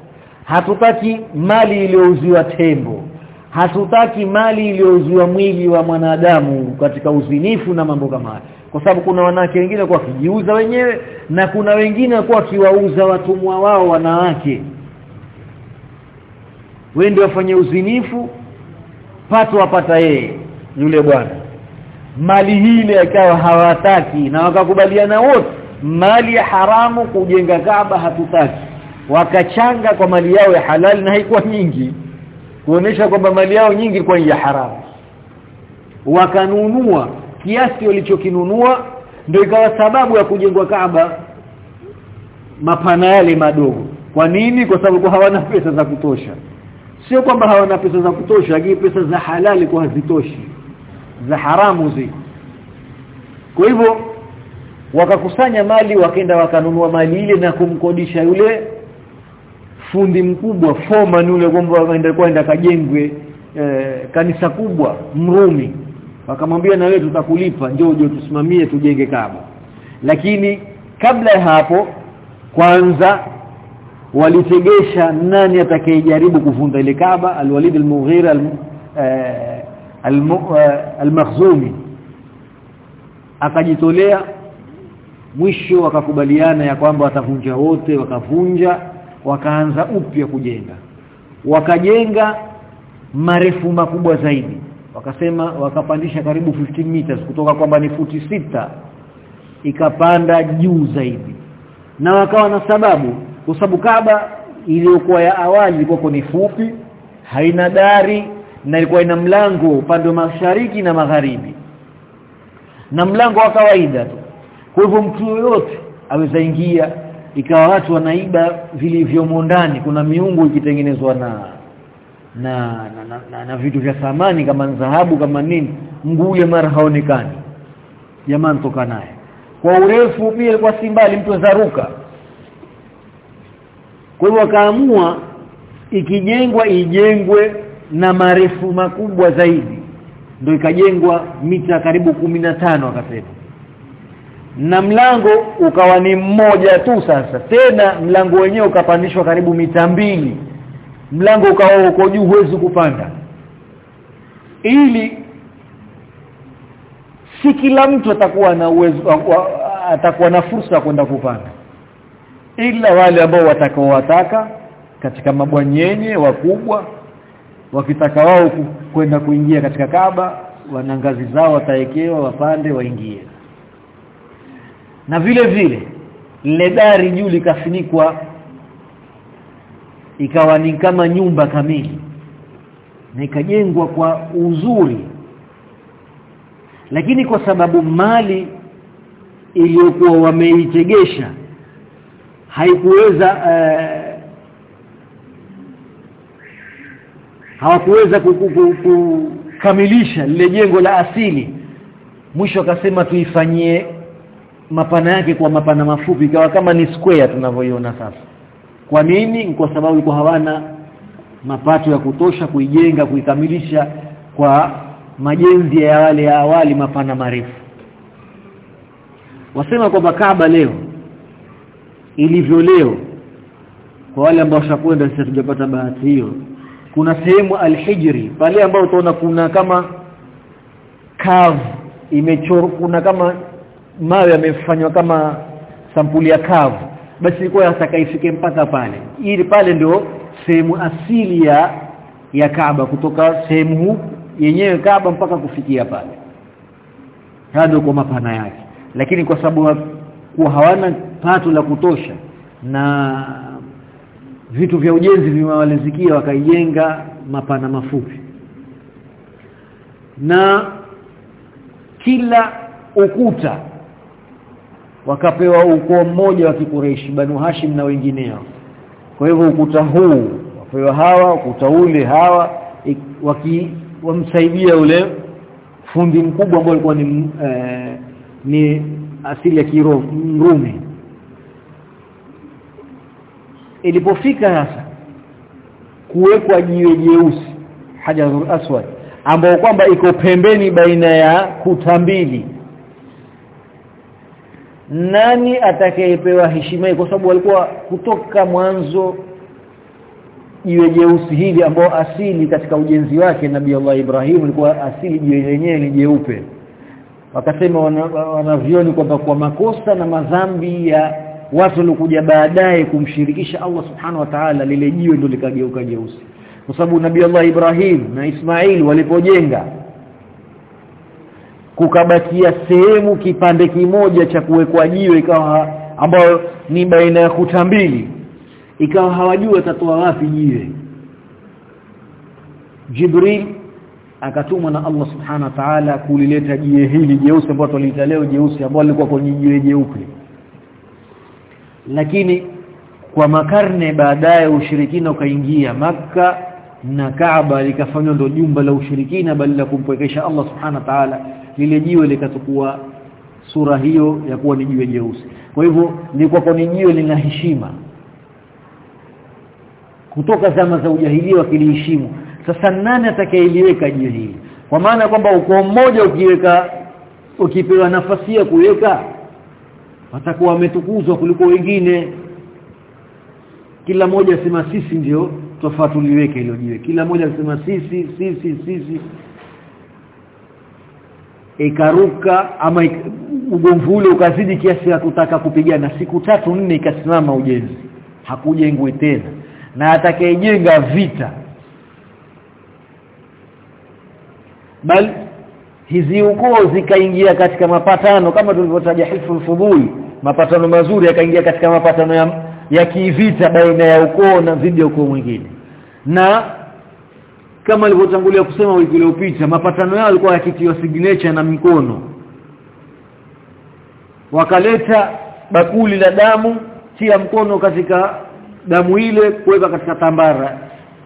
Hatutaki mali iliyouziwa tembo. Hatutaki mali iliyouziwa mwili wa mwanadamu katika uzinifu na mambo kama haya kwa sababu kuna wanawake wengine kwa kujiuza wenyewe na kuna wengine kwa kiwauza watumwa wao wanawake. Wewe ndio wafanye uzinifu pato wapata yeye yule bwana. Mali hile akawa hawataki na wakakubaliana wote. Mali ya haramu kujenga Kaaba hatutaki. Wakachanga kwa mali yao ya halali na haikuwa nyingi. Kuonesha kwamba mali yao nyingi kwa ya haramu. Wakanunua kiasi walichokinunua ndio ikawa sababu ya kujengwa Kaaba. Mapana yale madogo. Kwa nini? Kwa sababu hawana pesa za kutosha. Sio kwamba hawana pesa za kutosha lakini pesa za halali kwa hazitoshi za haramu zi. Kwa hivyo wakakusanya mali wakaenda wakanunua mali ile na kumkodisha yule fundi mkubwa foreman yule kwamba waende kwenda kajengwe e, kanisa kubwa Mrumi. Wakamwambia na wewe tutakulipa njoo uje tusimamie tujenge Kaaba. Lakini kabla ya hapo kwanza walitegesha nani atakayejaribu kuvunja ile kaba alwalid lmughira al-Mughira al-Makhzumi. Akajitolea mwisho wakakubaliana ya kwamba watavunja wote wakavunja wakaanza upya kujenga. Wakajenga marefu makubwa zaidi. Wakasema wakapandisha karibu 15 meters kutoka kwamba ni futi sita ikapanda juu zaidi. Na wakawa na sababu kwa sababu Kaaba iliyokuwa ya awali ilikuwa ni fupi haina dari na ilikuwa ina mlango upande mashariki na magharibi. Na mlango wa kawaida tu. Kwa hivyo mtu yoyote aweza ingia ikawa watu wanaiba vilivyomo ndani kuna miungu ikitengenezwa na na na, na, na, na vitu vya thamani kama dhahabu kama nini mguu ya mara haonekani. Jamaa toka naye. Kwa urefu pia ilikuwa simbali mtu azaruka. Kwa hivyo akaamua ikijengwa ijengwe na marefu makubwa zaidi. Ndio ikajengwa mita karibu tano akasema. Na mlango ukawa ni mmoja tu sasa. Tena mlango wenyewe ukapandishwa karibu mita mbili. Mlango ukawa uko juu huwezi kupanda. Ili si kila mtu atakuwa na uwezo atakuwa na fursa ya kwenda kupanda. Ila wale ambao watakaowataka katika mabwanyenye wakubwa wakitaka wao kwenda kuingia katika Kaaba wana ngazi zao wataekewa wapande waingie. Na vile vile lile dari juu likafunikwa ikawa ni kama nyumba kamili na ikajengwa kwa uzuri. Lakini kwa sababu mali iliyokuwa wameitegesha haikuweza uh, hawakuweza kukamilisha lile jengo la asili. Mwisho akasema tuifanyie mapana yake kwa mapana mafupi ikawa kama ni square tunavyoiona sasa. Kwa nini? Kwa sababu ilikuwa hawana mapato ya kutosha kuijenga kuikamilisha kwa majenzi ya wale ya awali mapana marefu. Wasema kwamba Kaaba leo ilivyo leo. Kwa wale ambao washakwenda sisi tujapata bahati hiyo kuna sehemu alhijri pale ambao utaona kuna kama kavu imechorwa kuna kama mawe yamefanywa kama sampuli ya kavu basi ilikuwa atakaifike mpaka pale. Ili pale ndio sehemu asili ya ya Kaaba kutoka sehemu yenyewe Kaaba mpaka kufikia pale. Hadi kwa mapana yake. Lakini kwa sababu kuwa hawana pato la kutosha na vitu vya ujenzi vimewalizikia wakaijenga mapana mafupi. Na kila ukuta wakapewa ukoo mmoja wa kikureishi Banu Hashim na wengineo. Kwa hivyo ukuta huu wapewa hawa ukuta ule hawa waki wamsaidia ule fundi mkubwa ambaye alikuwa ni eh, ni asili ya Kirumi ilipofika sasa kuwekwa jiwe jeusi hajarul aswad ambao kwamba iko pembeni baina ya kuta mbili. Nani atakayepewa heshima kwa sababu walikuwa kutoka mwanzo jiwe jeusi hili ambao asili katika ujenzi wake Nabii Allah Ibrahim ilikuwa asili jiwe lenyewe ni jeupe. Wakasema wanavyoni wana kwamba kwa makosa na madhambi ya watu walikuja baadaye kumshirikisha Allah subhanahu wa ta'ala lile jiwe ndio likageuka jeusi. Kwa sababu Nabii Allah Ibrahim na Ismail walipojenga kukabakia sehemu kipande kimoja cha kuwekwa jiwe ikawa ambayo ni baina ya kuta mbili ikawa hawajui watatoa wapi jiwe. Jibril akatumwa na Allah subhanahu wa ta'ala kulileta jiwe hili jeusi ambalo tulitaleo jeusi ambalo lilikuwa kwenye jiwe jeupe lakini kwa makarne baadaye ushirikina ukaingia maka na Kaaba likafanywa ndo jumba la ushirikina bali la kumpwekesha Allah subhana ta'ala lile jiwe likatukua sura hiyo ya kuwa ni jiwe jeusi. Kwa hivyo lilikuwa ni jiwe lina heshima. Kutoka zama za ujahilia wakiliheshimu. Sasa nani atakayeliweka jiwe hili? Kwa maana kwamba uko mmoja ukiweka ukipewa nafasi ya kuweka watakuwa wametukuzwa kuliko wengine. Kila mmoja sema sisi ndio tofatuliweke hilo jiwe. Kila mmoja sema sisi sisi sisi. Ikaruka ama ugomvu ule ukazidi kiasi ya kutaka kupigana. Siku tatu nne ikasimama ujenzi. Hakujengwe tena. Na atakayejenga vita. Bali hizi ukoo zikaingia katika mapatano kama tulivyotaja hilful fubui mapatano mazuri yakaingia katika mapatano ya, ya kivita baina ya ukoo na dhidi ya ukoo mwingine. Na kama alivyotangulia kusema wiki iliyopita mapatano yao yalikuwa yakitiwa signature na mikono. Wakaleta bakuli la damu tia mkono katika damu ile kuweka katika tambara.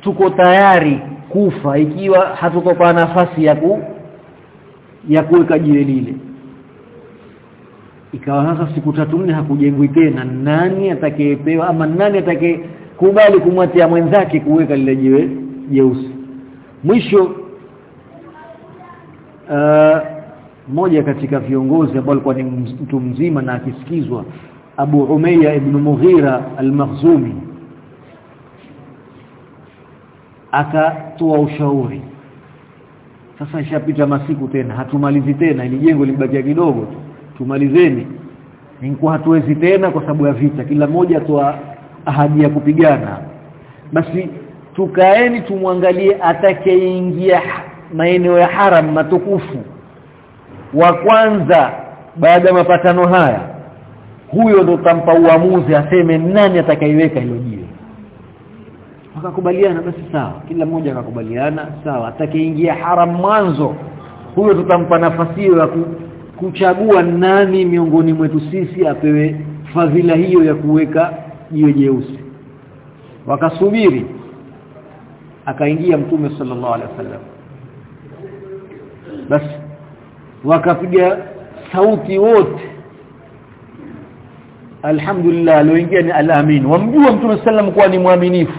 Tuko tayari kufa ikiwa hatutopa nafasi ya ku ya kuweka jiwe lile. Ikawa sasa siku tatu nne hakujengwi tena. Nani atakayepewa ama nani atakayekubali kumwatia mwenzake kuweka lile jiwe jeusi? Mwisho uh, moja katika viongozi ambao alikuwa ni mtu mzima na akisikizwa Abu Umayya ibn Mughira al-Makhzumi akatoa ushauri sasa ishapita masiku tena hatumalizi tena ili jengo libakia kidogo tu. Tumalizeni. Nilikuwa hatuwezi tena kwa sababu ya vita kila mmoja toa ahadi ya kupigana. Basi tukaeni tumwangalie atakayeingia maeneo ya haram matukufu. Wa kwanza baada ya mapatano haya huyo ndo tampa uamuzi aseme nani atakaiweka hilo jiwe wakakubaliana basi sawa. Kila mmoja akakubaliana sawa. Atakayeingia haram mwanzo huyo tutampa nafasi hiyo ya kuchagua nani miongoni mwetu sisi apewe fadhila hiyo ya kuweka jiwe jeusi. Wakasubiri akaingia mtume sallallahu alaihi wasallam. Basi wakapiga sauti wote. Alhamdulillah alioingia ni alamin. Wamjua mtume sallam kuwa ni mwaminifu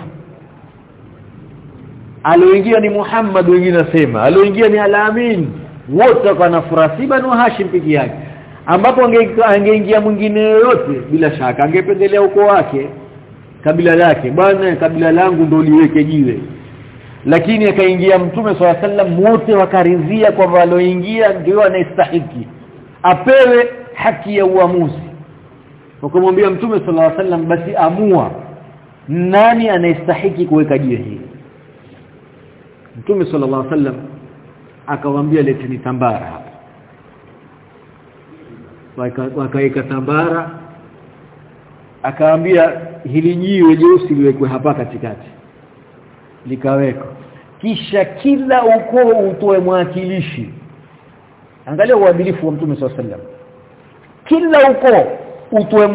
alioingia ni Muhammad wengine nasema. Alioingia ni Alamin. Wote wakana furaha. Banu Hashim piki yake. Ambapo angeingia mwingine yoyote bila shaka angependelea ukoo wake kabila lake. Bwana kabila langu ndio liweke jiwe. Lakini akaingia mtume swalla sallam wote wakaridhia kwamba alioingia ndio anastahiki apewe haki ya uamuzi. Wakamwambia mtume swalla sallam basi amua nani anastahiki kuweka jiwe hili mtume sallallahu alaihi wasallam akawaambia leteni tambara hapa. Wakaweka tambara akaambia hili jiwe jeusi liwekwe hapa katikati. Likawekwa. Kisha kila ukoo utoe mwakilishi. Angalia uadilifu wa mtume swalla kila ukoo utoe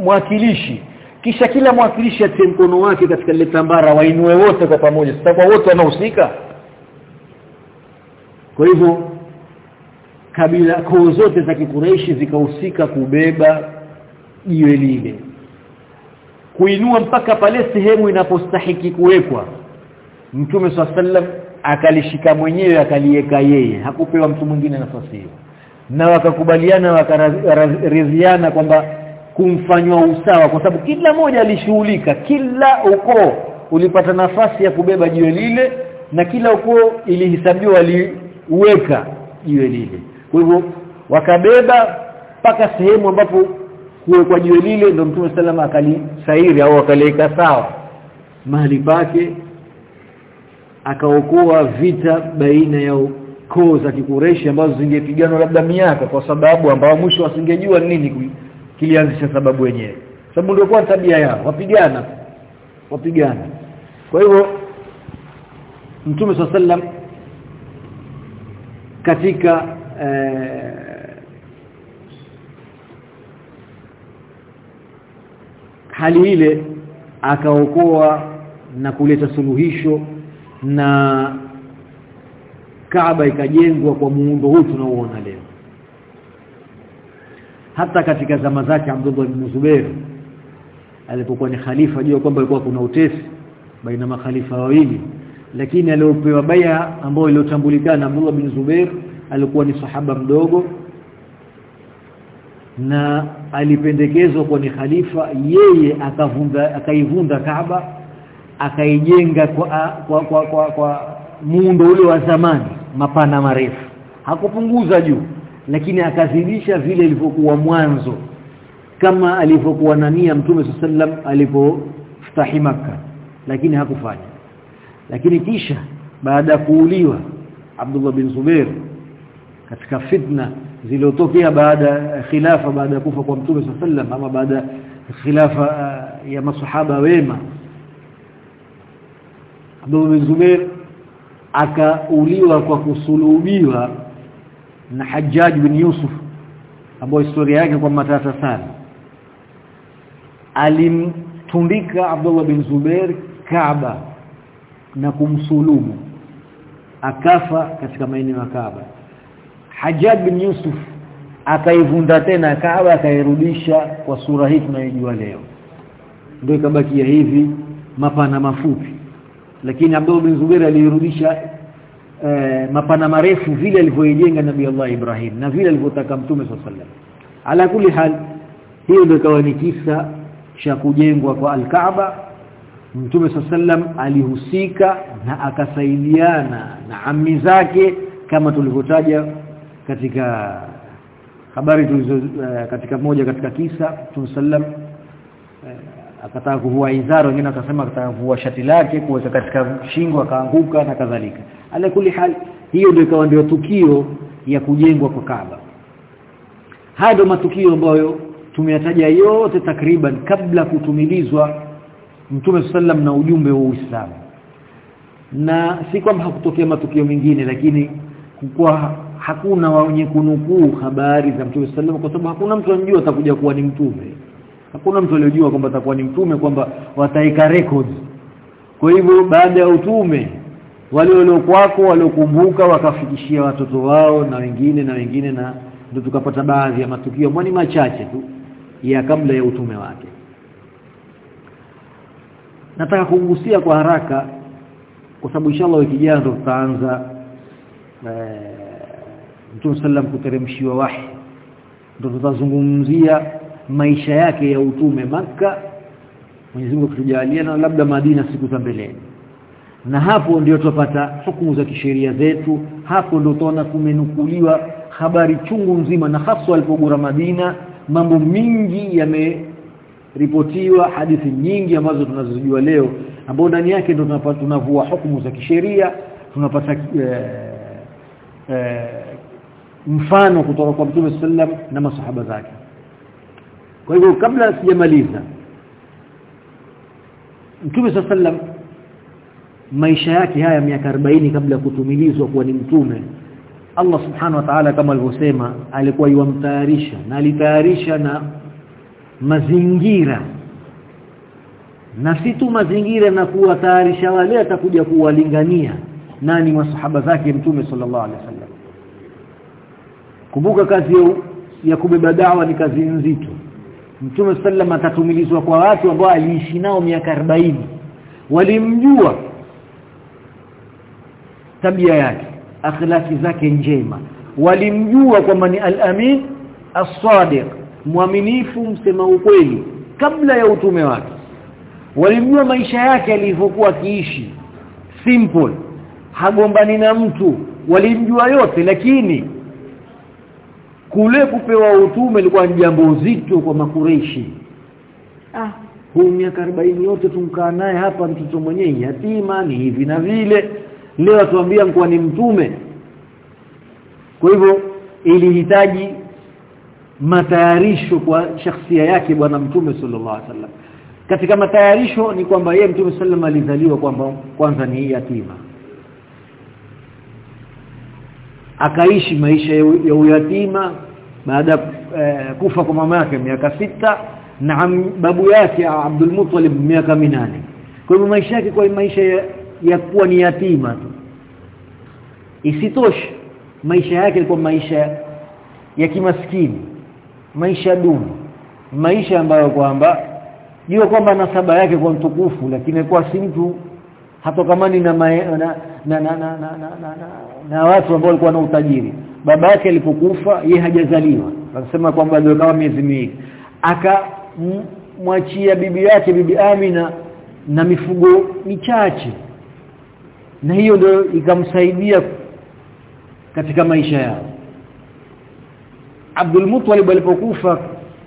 mwakilishi kisha kila mwakilishi atie mkono wake katika ile tambara wainue wote kwa pamoja sitakuwa wote wanahusika kwa hivyo kabila koo zote za kikureishi zikahusika kubeba jiwe lile. Kuinua mpaka pale sehemu inapostahiki kuwekwa. Mtume sallam akalishika mwenyewe akalieka yeye. Hakupewa mtu mwingine nafasi hiyo. Na wakakubaliana wakaridhiana kwamba kumfanywa usawa kwa sababu kila mmoja alishughulika. Kila ukoo ulipata nafasi ya kubeba jiwe lile na kila ukoo ilihesabiwa waliweka jiwe lile. Kwa hivyo wakabeba mpaka sehemu ambapo kuwekwa jiwe lile ndio Mtume salama akalisairi au akaliweka sawa. Mahali pake akaokoa vita baina ya koo za kikureshi ambazo zingepiganwa labda miaka kwa sababu ambao mwisho wasingejua nini kilianzisha sababu yenyewe. Sababu ndio kwa tabia yao. Wapigana. Wapigana. Kwa hivyo Mtume sallam katika eh, hali ile akaokoa na kuleta suluhisho na Kaaba ikajengwa kwa muundo huu tunaoona leo hata katika zama zake Abdullah ibn Zubair alipokuwa ni khalifa jua kwamba ilikuwa kuna utesi baina makhalifa wawili. Lakini aliopewa baya ambayo iliyotambulikana Abdullah bin Zubair alikuwa ni sahaba mdogo na alipendekezwa kwa ni khalifa. Yeye akavunda akaivunda Kaaba akaijenga kwa kwa, kwa, kwa, kwa muundo ule wa zamani mapana marefu. Hakupunguza juu lakini akazidisha vile ilivyokuwa mwanzo. Kama alivyokuwa nania mtume sallam alipofutahi maka lakini hakufanya. Lakini kisha baada ya kuuliwa Abdullah bin Zubair katika fitna zilizotokea baada ya khilafa baada ya kufa kwa mtume sallam ama baada ya khilafa ya masahaba wema Abdullah bin Zubair akauliwa kwa kusulubiwa na Hajjaj bin Yusuf ambayo historia yake kwa matata sana. Alimtundika Abdullah bin Zubair Kaaba na kumsulumu. Akafa katika maeneo ya Kaaba. Hajjaj bin Yusuf akaivunda tena Kaaba akairudisha kwa sura hii tunayojua leo. Ndio ikabakia hivi mapana mafupi. Lakini Abdullah bin Zubair alirudisha eh, mapana marefu vile alivyojenga Nabii Allah Ibrahim na vile alivyotaka Mtume sallallahu ala kuli hal hiyo ndio ikawa ni kisa cha kujengwa kwa Al-Kaaba. Mtume sallam alihusika na akasaidiana na ammi zake kama tulivyotaja katika habari tulizo uh, katika moja katika kisa Mtume sallam uh, akataka kuvua izaro wengine akasema akataka kuvua shati lake kuweka katika shingo akaanguka na kadhalika ala kuli hal hiyo ndio ikawa ndio tukio ya kujengwa kwa Kaaba. Haya ndio matukio ambayo tumeyataja yote takriban kabla kutumilizwa Mtume sallam na ujumbe wa Uislamu. Na si kwamba hakutokea matukio mengine lakini kwa hakuna wenye kunukuu habari za Mtume sallam kwa sababu hakuna mtu anjua atakuja kuwa ni mtume. Hakuna mtu aliyojua kwamba atakuwa ni mtume kwamba wataika records. Kwa hivyo baada ya utume wale waliokuwako waliokumbuka wakafikishia watoto wao na wengine na wengine na ndio tukapata baadhi ya matukio mwani machache tu ya kabla ya utume wake. Nataka kugusia kwa haraka kwa sababu inshallah wiki ijayo tutaanza eh Mtume sallam kuteremshiwa wahi. Ndio tutazungumzia maisha yake ya utume maka Mwenyezi Mungu kutujalia na labda Madina siku za mbeleni na hapo ndio tupata hukumu za kisheria zetu hapo ndio tunaona kumenukuliwa habari chungu nzima na hasa alipogura Madina mambo mingi yameripotiwa hadithi nyingi ambazo tunazojua leo ambao ndani yake ndio tunapata tunavua hukumu za kisheria tunapata e, e, mfano kutoka kwa Mtume sallam na masahaba zake. Kwa hivyo kabla sijamaliza Mtume sallam maisha yake haya miaka 40 kabla ya kutumilizwa kuwa ni mtume. Allah subhanahu wa ta'ala kama alivyosema alikuwa yuamtayarisha na alitayarisha na mazingira. Na si tu mazingira na kuwatayarisha wale atakuja kuwalingania nani masahaba zake mtume sallallahu alaihi wasallam. Kumbuka kazi ya, kubeba dawa ni kazi nzito. Mtume sallam atatumilizwa kwa watu ambao aliishi nao miaka 40 walimjua tabia yake akhlaki zake njema. Walimjua kwamba ni al-amin as-sadiq mwaminifu msema ukweli kabla ya utume wake. Walimjua maisha yake alivyokuwa kiishi simple hagombani na mtu walimjua yote lakini kule kupewa utume ilikuwa ni jambo zito kwa makureishi. Ah. Huu miaka 40 yote tumkaa naye hapa mtoto mwenyewe yatima ni hivi na vile leo atuambia kuwa ni mtume. Kwa hivyo ilihitaji matayarisho kwa shakhsia yake bwana mtume sallallahu alaihi wasallam. Katika matayarisho ni kwamba yeye mtume sallam alizaliwa kwamba kwanza ni yatima. Akaishi maisha ya uyatima baada ya kufa kwa mama yake miaka sita na babu yake Abdul Muttalib miaka minane. Kwa hivyo maisha yake kwa maisha ya, ya kuwa ni yatima tu. Isitoshe maisha yake yalikuwa maisha ya kimaskini maisha duni maisha ambayo kwamba jua kwamba nasaba yake kwa mtukufu lakini kwa si mtu hatokamani na, na, na, na, na, na, na, na, na, na watu ambao walikuwa na utajiri. Baba yake alipokufa yeye hajazaliwa. Anasema kwamba ndio kama miezi miwili. Akamwachia bibi yake bibi Amina na mifugo michache na hiyo ndio ikamsaidia katika maisha yao. Abdul Muttalib alipokufa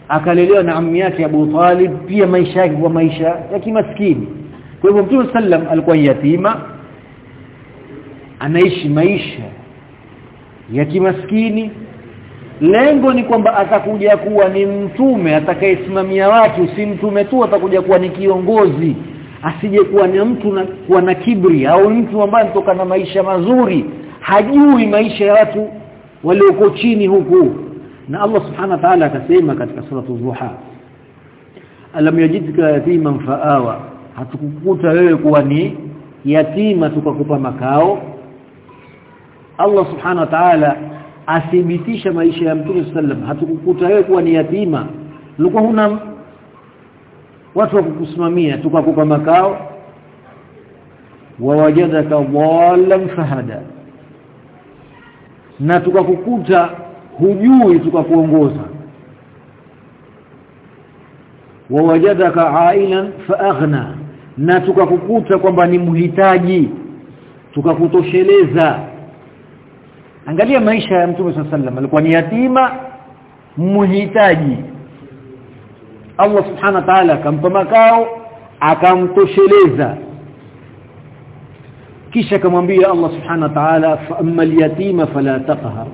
akalelewa na ammi yake Abu Talib pia maisha yake kwa maisha ya kimaskini. Kwa hivyo Mtume sallam alikuwa yatima anaishi maisha ya kimaskini. Lengo ni kwamba atakuja kuwa ni mtume atakayesimamia watu. Si mtume tu atakuja kuwa ni kiongozi asije kuwa ni mtu na kuwa na kibri au mtu ambaye anatoka na maisha mazuri hajui maisha ya watu walioko chini huku. Na Allah subhanahu wa ta'ala akasema katika suratu Dhuha alam yajidka yatiman faawa hatukukuta wewe kuwa ni yatima tukakupa makao. Allah subhanahu wa ta'ala athibitisha maisha ya Mtume sallam hatukukuta wewe kuwa ni yatima. Ulikuwa huna watu wa kukusimamia tukakupa makao. Wawajadaka dhallan fahada. Na tukakukuta hujui tukakuongoza. Wawajadaka ailan faaghna. Na tukakukuta kwamba ni mhitaji tukakutosheleza. Angalia maisha ya mtume sallam alikuwa ni yatima mhitaji Allah subhanahu wa ta'ala akampa makao akamtosheleza. Kisha akamwambia Allah subhanahu wa ta'ala fa amma al-yatima fala taqhar.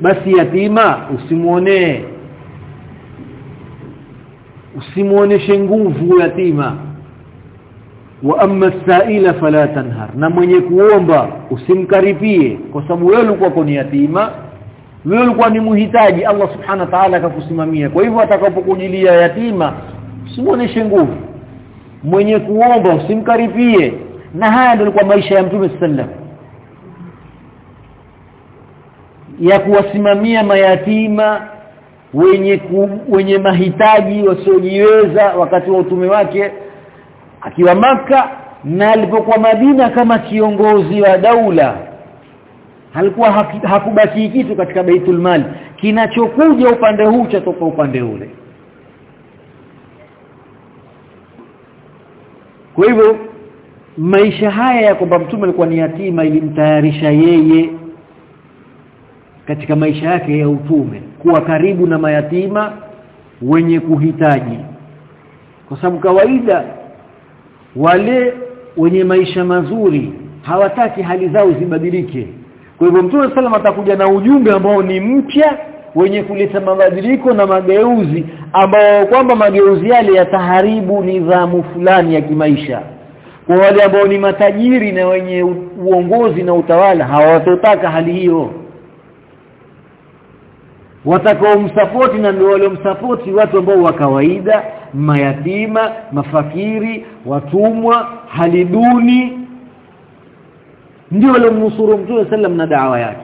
Basi yatima usimuonee usimuoneshe nguvu yatima. Wa amma as-sa'ila fala tanhar. Na mwenye kuomba usimkaripie. Kwa sababu wewe ulikuwa ni yatima wewe ulikuwa ni muhitaji Allah subhanahu wa ta'ala akakusimamia. Kwa hivyo atakapokujilia yatima usimuoneshe nguvu. Mwenye kuomba usimkaribie na haya ndio kwa maisha ya mtume sallam ya kuwasimamia mayatima wenye ku, wenye mahitaji wasiojiweza wakati wa utume wake akiwa maka na alipokuwa Madina kama kiongozi wa daula halikuwa hakubaki kitu katika Baitul Mal. Kinachokuja upande huu chatoka upande ule. Kwa hivyo maisha haya ya kwamba mtume alikuwa ni yatima ilimtayarisha yeye katika maisha yake ya utume. Kuwa karibu na mayatima wenye kuhitaji. Kwa sababu kawaida wale wenye maisha mazuri hawataki hali zao zibadilike kwa hivyo Mtume sallam atakuja na ujumbe ambao ni mpya wenye kuleta mabadiliko na mageuzi ambao kwamba mageuzi yale yataharibu nidhamu fulani ya kimaisha. Kwa wale ambao ni matajiri na wenye uongozi na utawala hawatotaka hali hiyo. Watakaomsapoti na ndio waliomsapoti watu ambao wa kawaida mayatima mafakiri watumwa hali duni ndio waliomnusuru Mtume sallam na dawa yake.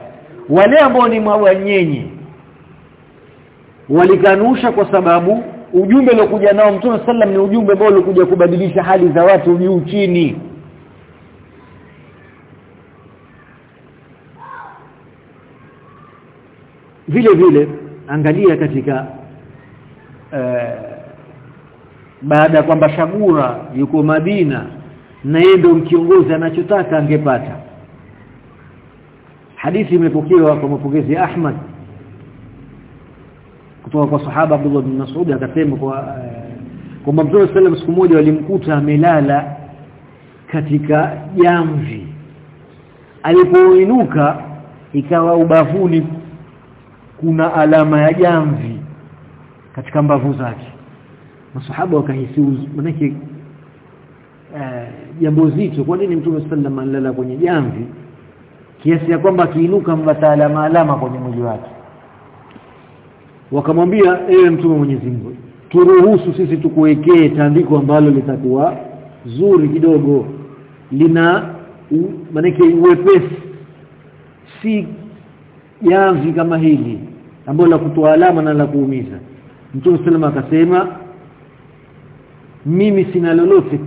Wale ambao ni mawanyenye walikanusha kwa sababu ujumbe uliokuja nao Mtume sallam ni ujumbe ambao ulikuja kubadilisha hali za watu juu chini. Vile vile angalia katika uh, baada ya kwamba Shagura yuko Madina na yeye ndio kiongozi anachotaka angepata hadithi imepokewa kwa mapokezi ya Ahmad kutoka kwa sahaba Abdullah bin Mas'ud akasema kwa kwamba Mtume sallam siku moja walimkuta amelala katika jamvi. Alipoinuka ikawa ubavuni kuna alama ya jamvi katika mbavu zake. Masahaba wakahisi manake jambo zito. Kwa nini Mtume sallam alala kwenye jamvi kiasi ya kwamba akiinuka mbata alama kwenye mwili wake. Wakamwambia ewe mtume Mwenyezi Mungu turuhusu sisi tukuwekee tandiko ambalo litakuwa zuri kidogo lina manake uwepesi. Si jamvi kama hili ambalo la kutoa alama na la kuumiza. Mtume salama akasema mimi sina lolote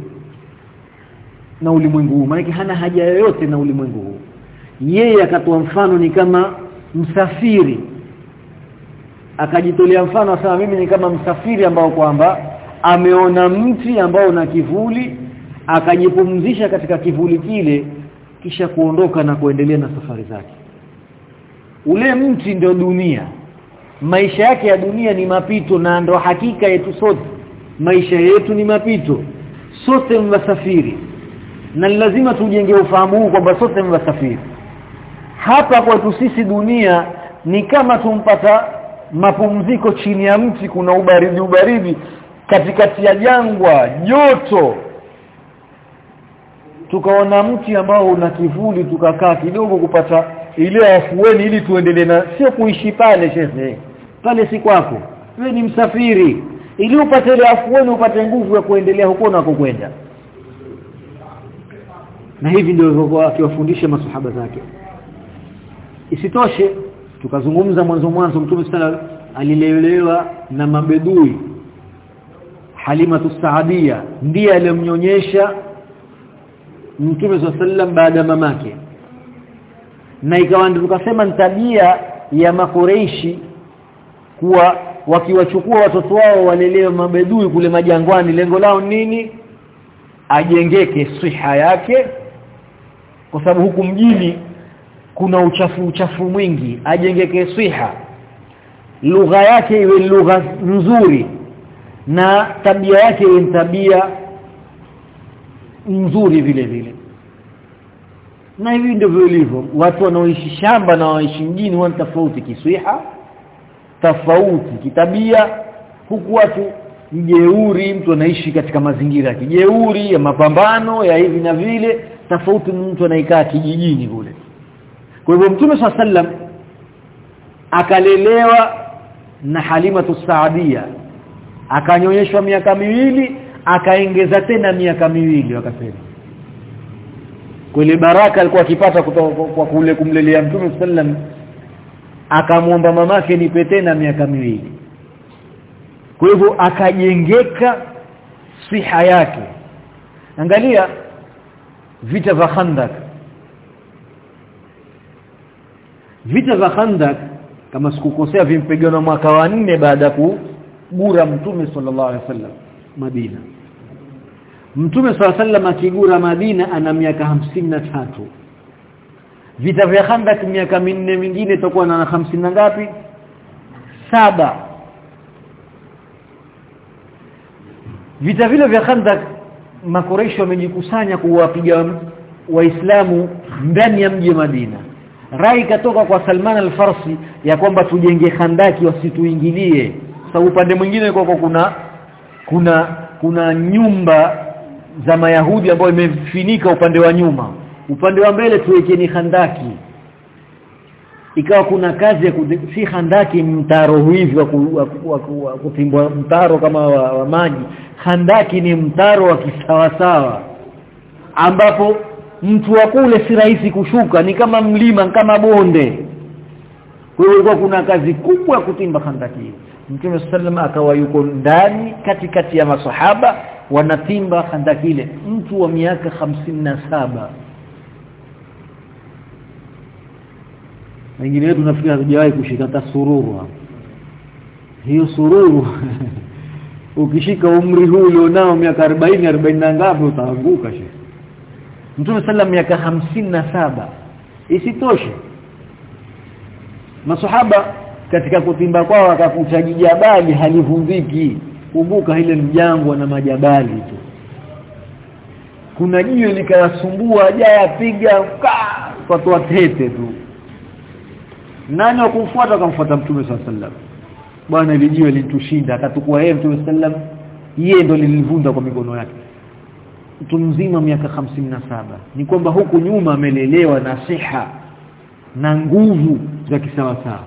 na ulimwengu huu. Maana hana haja yoyote na ulimwengu huu yeye akatoa mfano ni kama msafiri. Akajitolea mfano asema mimi ni kama msafiri ambao kwamba ameona mti ambao una kivuli akajipumzisha katika kivuli kile kisha kuondoka na kuendelea na safari zake. Ule mti ndio dunia. Maisha yake ya dunia ni mapito na ndo hakika yetu sote. Maisha yetu ni mapito. Sote mwasafiri na lazima tujenge ufahamu huu kwamba sote msafiri hapa kwetu sisi dunia ni kama tumpata mapumziko chini ya mti kuna ubaridi ubaridi katikati ya jangwa joto. Tukaona mti ambao una kivuli tukakaa kidogo kupata ile afueni ili tuendelee na sio kuishi pale shehe pale si kwako. Wewe ni msafiri. Ili upate ile afueni upate nguvu ya kuendelea huko na kukwenda. Na hivi ndio alivyokuwa akiwafundisha masahaba zake isitoshe tukazungumza mwanzo mwanzo mtume sana alilelewa na mabedui. Halima Saadia ndiye aliyemnyonyesha Mtume sallam baada ya mamake. Na ikawa ndio tukasema tabia ya makoreishi kuwa wakiwachukua watoto wao walelewe mabedui kule majangwani lengo lao nini? Ajengeke siha yake kwa sababu huku mjini kuna uchafu uchafu mwingi ajengeke siha lugha yake iwe lugha nzuri na tabia yake iwe tabia nzuri vile vile. Na hivi ndivyo ilivyo. Watu wanaoishi shamba na waishi mjini wana tofauti kiswiha tofauti kitabia. Huku watu mjeuri mtu anaishi katika mazingira ya kijeuri ya mapambano ya hivi na vile. Tofauti mtu anaikaa kijijini kule kwa hivyo mtume swalla sallam akalelewa na Halima Saadia akanyonyeshwa miaka miwili akaongeza tena miaka miwili wakasema kule baraka alikuwa akipata kwa kule kumlelea mtume sallam akamwomba mamake nipe tena miaka miwili. Kwa hivyo akajengeka siha yake. Angalia vita vya Khandak vita vya Khandak kama sikukosea vimpigana mwaka wa nne baada ya kugura mtume sallallahu alaihi wasallam Madina. Mtume alaihi wasallam akigura Madina ana miaka hamsini na tatu. Vita vya Khandak miaka minne mingine itakuwa na hamsini na ngapi? Saba. Vita vile vya Khandak makoresho wamejikusanya kuwapiga waislamu ndani ya mji wa Madina rai katoka kwa Salman al-Farsi ya kwamba tujenge khandaki wasituingilie. Sababu upande mwingine kwa kuna kuna kuna nyumba za mayahudi ambayo imefinika upande wa nyuma. Upande wa mbele tuwekeni khandaki ikawa kuna kazi ya si khandaki mtaro hivi wa kutimbwa mtaro kama wa, wa maji. Khandaki ni mtaro wa kisawasawa ambapo mtu wa kule si rahisi kushuka ni kama mlima kama bonde. Kwa hiyo kuna kazi kubwa ya kutimba khandaki Mtume sallam akawa yuko ndani katikati ya masahaba wanatimba khandaki ile. Mtu wa miaka saba. Wengine wetu nafikiri hajawahi kushika hata sururu. Hiyo sururu ukishika umri huu ulionao miaka 40 40 na ngapi utaanguka shehe Mtume sallam miaka hamsini na saba. Isitoshe. Masahaba katika kutimba kwao wakakuta jijabali halivunjiki. Kumbuka ile mjangwa na majabali tu. Kuna jiwe likawasumbua jaya piga kwa tete tu. Nani wakumfuata akamfuata mtume sallam. Bwana ile jiwe litushinda akatukua yeye mtume sallam yeye ndo lilivunda kwa mikono yake mtu mzima miaka saba. Ni kwamba huku nyuma amelelewa na siha na nguvu za kisawa sawa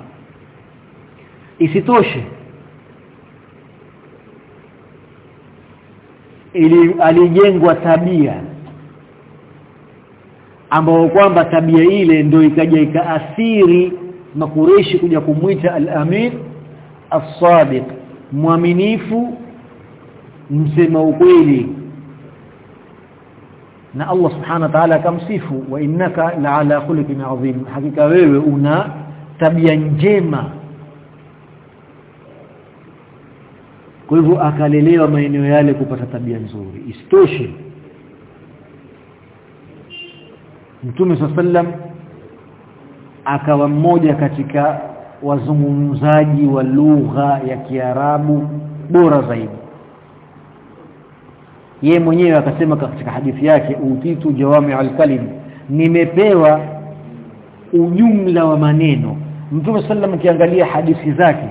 isitoshe ili alijengwa tabia ambao kwamba tabia ile ndio ikaja ikaathiri makureshi kuja kumwita al-Amin as-sadiq mwaminifu msema ukweli na Allah subhanahu wa ta'ala akamsifu wa innaka la'ala khuluqin azim. Hakika wewe una tabia njema. Kwa hivyo akalelewa maeneo yale kupata tabia nzuri. Isitoshe. Mtume sallam akawa mmoja katika wazungumzaji wa lugha ya Kiarabu bora zaidi ye mwenyewe akasema katika hadithi yake utitu jawami al-kalim. Nimepewa ujumla wa maneno. Mtume sallam ukiangalia hadithi zake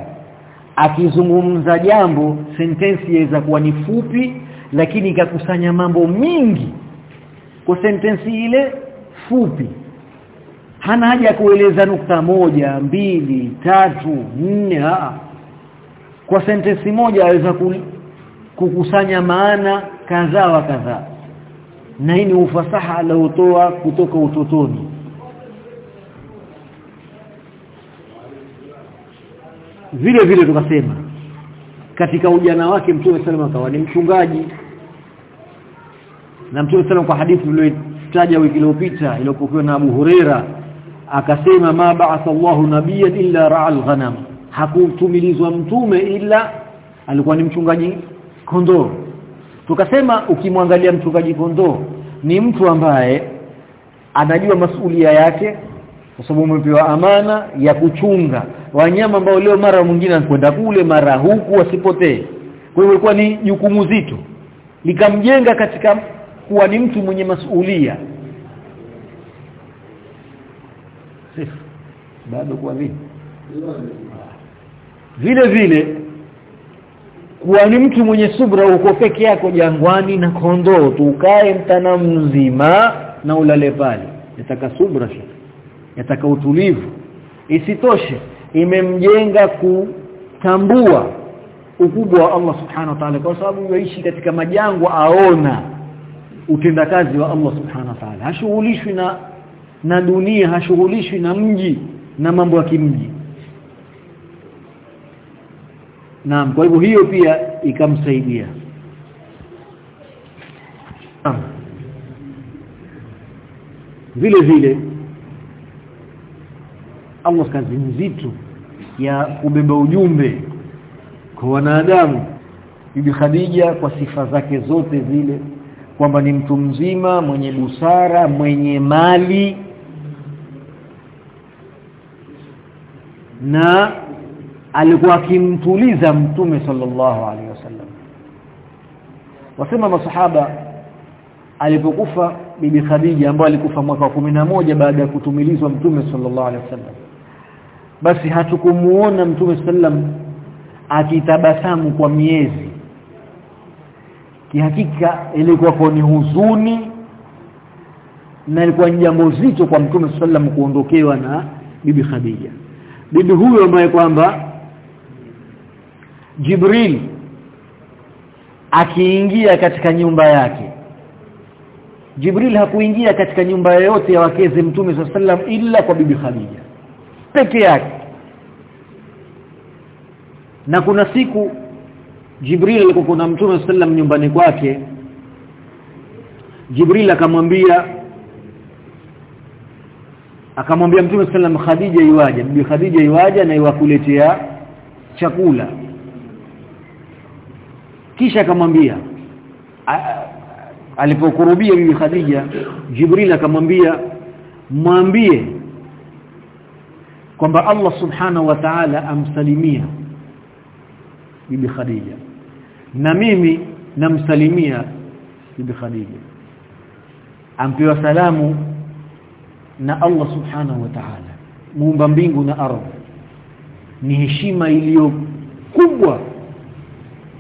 akizungumza jambo sentensi yaweza kuwa ni fupi lakini ikakusanya mambo mingi. Kwa sentensi ile fupi hana haja ya kueleza nukta moja mbili tatu nne kwa sentensi moja aweza kukusanya maana kadhaa wa kadhaa. Na hii ni ufasaha aliotoa kutoka utotoni. Vile vile tukasema katika ujana wake mtume sallallahu akawa ni mchungaji. Na mtume sallallahu kwa hadithi tuliyotaja wiki iliyopita iliyopokewa na Abu Huraira akasema ma ba'atha Allahu nabiyyan illa ra'al ghanam hakutumilizwa mtume ila alikuwa ni mchungaji kondoo. Tukasema ukimwangalia mchungaji kondoo ni mtu ambaye anajua masulia yake kwa sababu umepewa amana ya kuchunga wanyama ambao leo mara mwingine anakwenda kule mara huku wasipotee. Kwa hiyo ilikuwa ni jukumu zito. Likamjenga katika kuwa ni mtu mwenye masulia. Bado kwa nini vile vile kuwa ni mtu mwenye subra uko peke yako jangwani na kondoo tu. Ukae mtana mzima na ulale pale. Yataka subra yataka utulivu. Isitoshe imemjenga kutambua ukubwa wa Allah subhanahu wa ta'ala kwa sababu yaishi katika majangwa aona utendakazi wa Allah subhanahu wa ta'ala. Hashughulishwi na na dunia hashughulishwi na mji na mambo ya kimji Naam kwa hivyo hiyo pia ikamsaidia. Naam. Vile vile Allah kazi nzito ya kubeba ujumbe kwa wanadamu Bibi Khadija kwa sifa zake zote zile kwamba ni mtu mzima mwenye busara mwenye mali na alikuwa akimtuliza mtume sallallahu alaihi wasallam. Wasema masahaba alipokufa bibi Khadija ambaye alikufa mwaka wa moja baada ya kutumilizwa mtume sallallahu alaihi wasallam basi hatukumuona mtume sallam akitabasamu kwa miezi. Kihakika ilikuwa ni huzuni na ilikuwa ni jambo zito kwa mtume sallam kuondokewa na bibi Khadija. Bibi huyo ambaye kwamba Jibril akiingia katika nyumba yake. Jibril hakuingia katika nyumba yoyote ya wakeze mtume sallam ila kwa bibi Khadija. Peke yake. Na kuna siku Jibril alikuwa kuna mtume SAW nyumbani kwake Jibril akamwambia akamwambia mtume SAW Khadija iwaje? Bibi Khadija iwaje na iwakuletea chakula kisha akamwambia alipokurubia bibi Khadija Jibril akamwambia mwambie kwamba Allah subhanahu wa ta'ala amsalimia bibi Khadija. Na mimi namsalimia bibi Khadija. Ampewa salamu na Allah subhanahu wa ta'ala. Muumba mbingu na ardhi. Ni heshima iliyo kubwa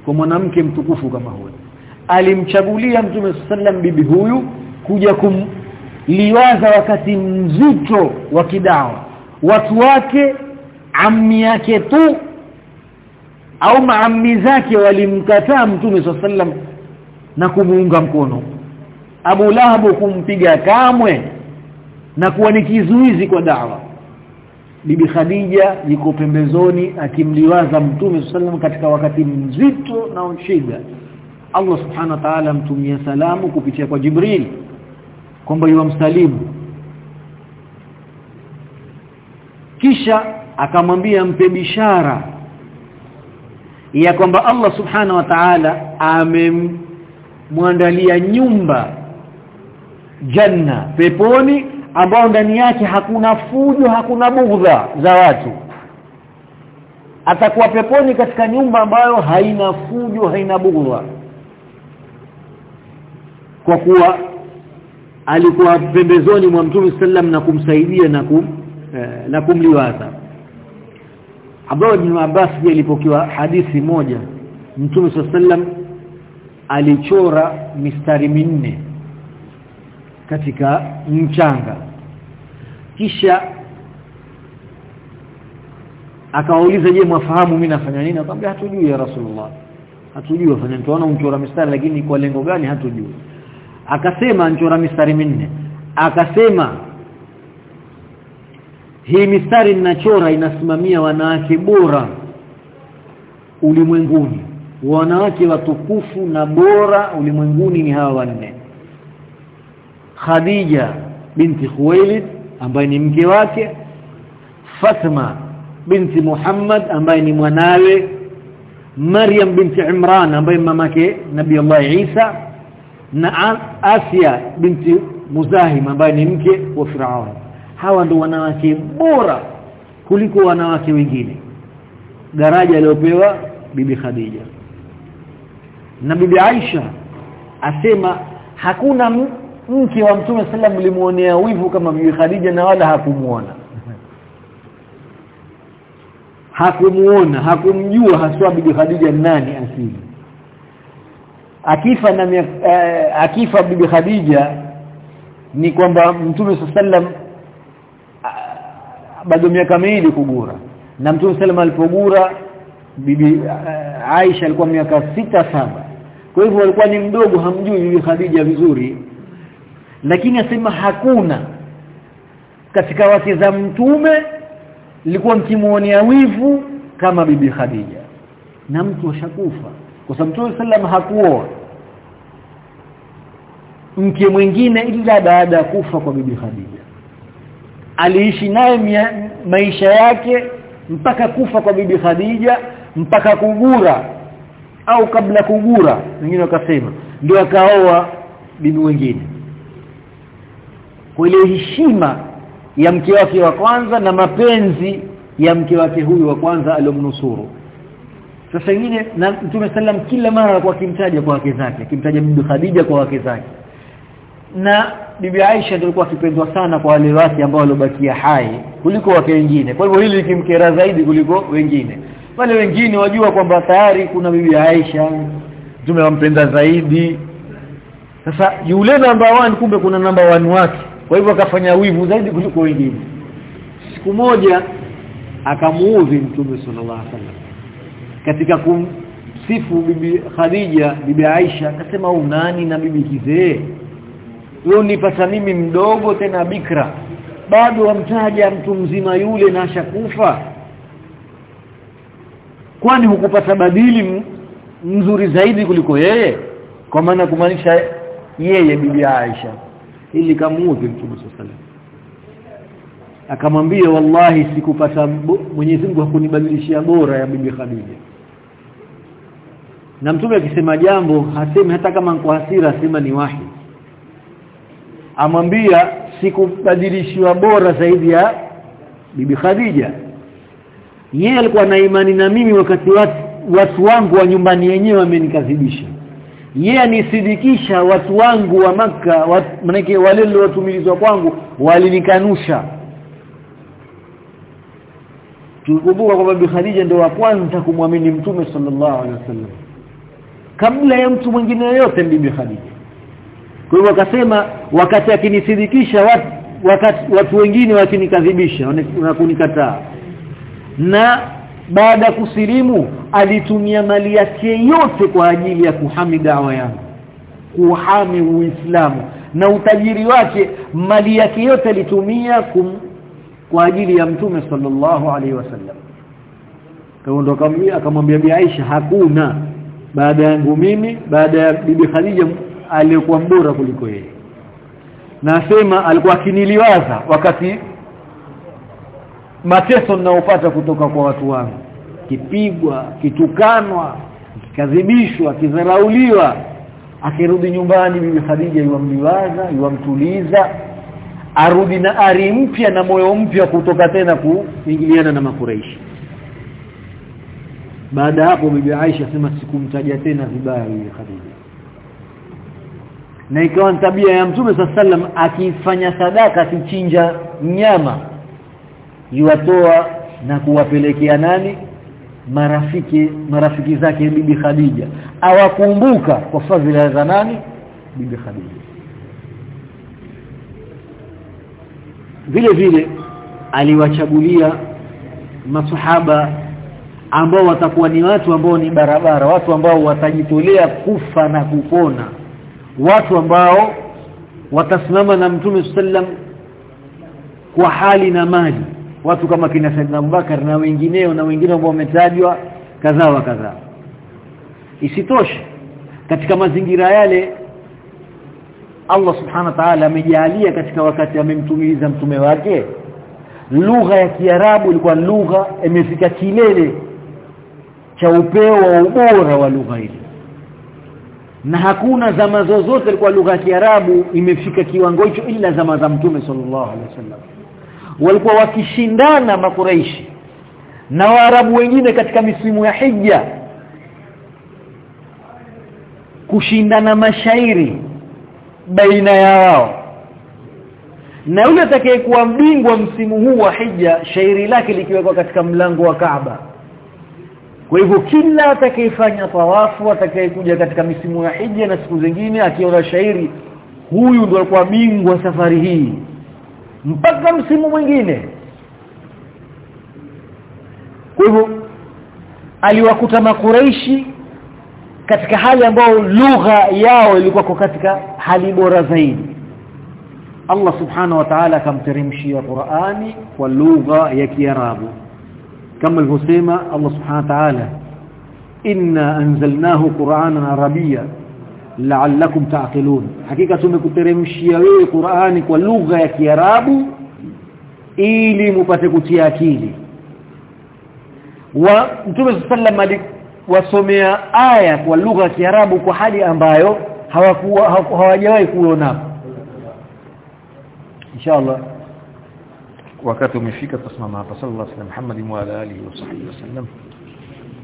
kwa mwanamke mtukufu kama huyo. Alimchagulia mtume sallam bibi huyu kuja kumliwaza wakati mzito wa kidawa. Watu wake ammi yake tu au maammi zake walimkataa mtume sallam na kumuunga mkono. Abu Lahab kumpiga kamwe na kuwa ni kizuizi kwa dawa Bibi Khadija yuko pembezoni akimliwaza Mtume sallam katika wakati mzito na ushida Allah subhanahu wa ta'ala mtumia salamu kupitia kwa Jibril kwamba yuwa msalimu. Kisha akamwambia mpe bishara ya kwamba Allah subhanahu wa ta'ala amemwandalia nyumba janna peponi ambao ndani yake hakuna fujo hakuna bugdha za watu. Atakuwa peponi katika nyumba ambayo haina fujo haina bugdha kwa kuwa alikuwa pembezoni mwa Mtume sallam na kumsaidia na kum eh, na kumliwaza. Abdullah ibn Abbas pia alipokiwa hadithi moja Mtume sallam alichora mistari minne katika mchanga kisha akawauliza je mwafahamu mimi nafanya nini? Akamwambia hatujui ya rasulullah. Hatujui wafanya tunaona mchora mistari lakini kwa lengo gani hatujui? Akasema anchora mistari minne. Akasema hii mistari ninachora inasimamia wanawake bora ulimwenguni. Wanawake watukufu na bora ulimwenguni ni hawa wanne. Khadija binti Khuwailid ambaye ni mke wake Fatma binti Muhammad ambaye ni mwanawe Maryam binti Imran ambaye mamake Nabii Allah Isa na Asia binti Muzahim ambaye ni mke wa Firaun. Hawa ndio wanawake bora kuliko wanawake wengine. Daraja aliyopewa bibi Khadija. Na bibi Aisha asema hakuna mke wa Mtume sallam limuonea wivu kama bibi Khadija na wala hakumuona. Hakumuona hakumjua haswa bibi Khadija nani asili akifa na uh, akifa bibi Khadija ni kwamba Mtume sallam uh, bado miaka miwili kugura. Na Mtume sallam alipogura bibi uh, Aisha alikuwa miaka sita saba. Kwa hivyo alikuwa ni mdogo hamjui bibi Khadija vizuri lakini asema hakuna. Katika wake za mtume likuwa mkimuonea wivu kama bibi Khadija. Na mtu ashakufa. Kwa sababu Mtume sallam hakuoa. Mke mwingine ila baada ya kufa kwa bibi Khadija. Aliishi naye maisha yake mpaka kufa kwa bibi Khadija mpaka kugura au kabla kugura. Wengine wakasema ndio akaoa bibi wengine kwa ile heshima ya mke wake wa kwanza na mapenzi ya mke wake huyu wa kwanza alomnusuru. Sasa ingine na Mtume sallam kila mara alikuwa akimtaja kwa wake zake akimtaja bibi Khadija kwa wake zake. Na bibi Aisha ndio alikuwa akipendwa sana kwa wale wake ambao waliobakia hai kuliko wake wengine. Kwa hivyo hili likimkera zaidi kuliko wengine. Wale wengine wajua kwamba tayari kuna bibi Aisha tumewampenda zaidi. Sasa yule namba 1 kumbe kuna namba 1 wake kwa hivyo akafanya wivu zaidi kuliko wengine. Siku moja akamuudhi mtume sallallahu alaihi wasallam. Katika kumsifu bibi Khadija bibi Aisha akasema u nani na bibi kizee? Wewe unipata mimi mdogo tena bikra. Bado wamtaja mtu mzima yule na ashakufa. Kwani hukupata badili mzuri zaidi kuliko yeye? Kwa maana kumaanisha yeye bibi Aisha ili kamuudhi mtume sallallahu akamwambia wallahi sikupata Mwenyezi Mungu hakunibadilishia bora ya bibi Khadija. Na mtume akisema jambo hasemi hata kama kwa hasira asema ni wahi. Amwambia sikubadilishiwa bora zaidi ya bibi Khadija. Yeye alikuwa na imani na mimi wakati watu, watu wangu wa nyumbani yenyewe wamenikadhibisha yeye anisidikisha watu wangu wa maka manake wale waliotumilizwa kwangu walinikanusha. Tukumbuka kwamba Bi Khadija ndio wa kwanza kumwamini Mtume sallallahu alaihi wasallam. Kabla ya mtu mwingine yote Bibi Khadija. Kwa hivyo akasema wakati akinisidikisha watu wakati watu wengine wakinikadhibisha na kunikataa na baada kusilimu alitumia mali yake yote kwa ajili ya kuhami dawa yangu kuhami uislamu. Na utajiri wake mali yake yote alitumia kum, kwa ajili ya mtume sallallahu alaihi wasallam. Kaondo akamwambia akamwambia Bi Aisha hakuna. Baada yangu mimi baada ya bibi Khadija aliyokuwa mbora kuliko yeye. Nasema alikuwa akiniliwaza wakati mateso ninayopata kutoka kwa watu wangu. Kipigwa kitukanwa kikadhibishwa kidharauliwa akirudi nyumbani bibi Khadija yuamliwaza yuamtuliza. Arudi na ari mpya na moyo mpya kutoka tena kuingiliana na makureishi baada hapo bibi Aisha sema sikumtaja tena vibaya bibi Khadija. Na ikawa tabia ya Mtume sallam akifanya sadaka akichinja nyama yuwatoa na kuwapelekea nani? Marafiki marafiki zake bibi Khadija. Awakumbuka kwa fadhila za nani? Bibi Khadija. Vile vile aliwachagulia masahaba ambao watakuwa ni watu ambao ni barabara watu ambao watajitolea kufa na kupona. Watu ambao watasimama na mtume sallam kwa hali na mali watu kama kina Saidna Abubakar na wengineo na wengine ambao wametajwa kadhaa wa kadhaa. Isitoshe katika mazingira yale Allah subhana wa ta'ala amejalia katika wakati amemtumiliza mtume wake. Lugha ya Kiarabu ilikuwa lugha imefika kilele cha upeo wa ubora wa lugha hili na hakuna zama zozote ilikuwa lugha ya Kiarabu imefika kiwango hicho ila zama za Mtume sallallahu alaihi wasallam walikuwa wakishindana makuraishi na waarabu wengine katika misimu ya hija kushindana mashairi baina ya wao. Na yule atakayekuwa mbingwa msimu huu wa hija shairi lake likiwekwa katika mlango wa Kaaba. Kwa hivyo kila atakayefanya tawafu atakayekuja katika misimu ya hija na siku zingine akiona shairi huyu ndio alikuwa bingwa safari hii mpaka msimu mwingine. Kwa hivyo aliwakuta makureishi katika hali ambayo lugha yao ilikuwa katika hali bora zaidi. Allah subhanahu wa ta'ala akamteremshia Qur'ani kwa lugha ya Kiarabu. Kama alivyosema Allah subhanahu wa ta'ala inna anzalnahu qur'anan arabiyya la'allakum ta'qilun. Hakika tumekuteremshia wewe Qur'ani kwa lugha ya Kiarabu ili mupate kutia akili. Wa Mtume sallam wasomea aya kwa lugha ya Kiarabu kwa hali ambayo hawakuwa hawajawahi kuona. Inshallah. Wakati umefika tusimama hapa. Sallallahu alaihi wasallam Muhammad wa alihi wa sahbihi wasallam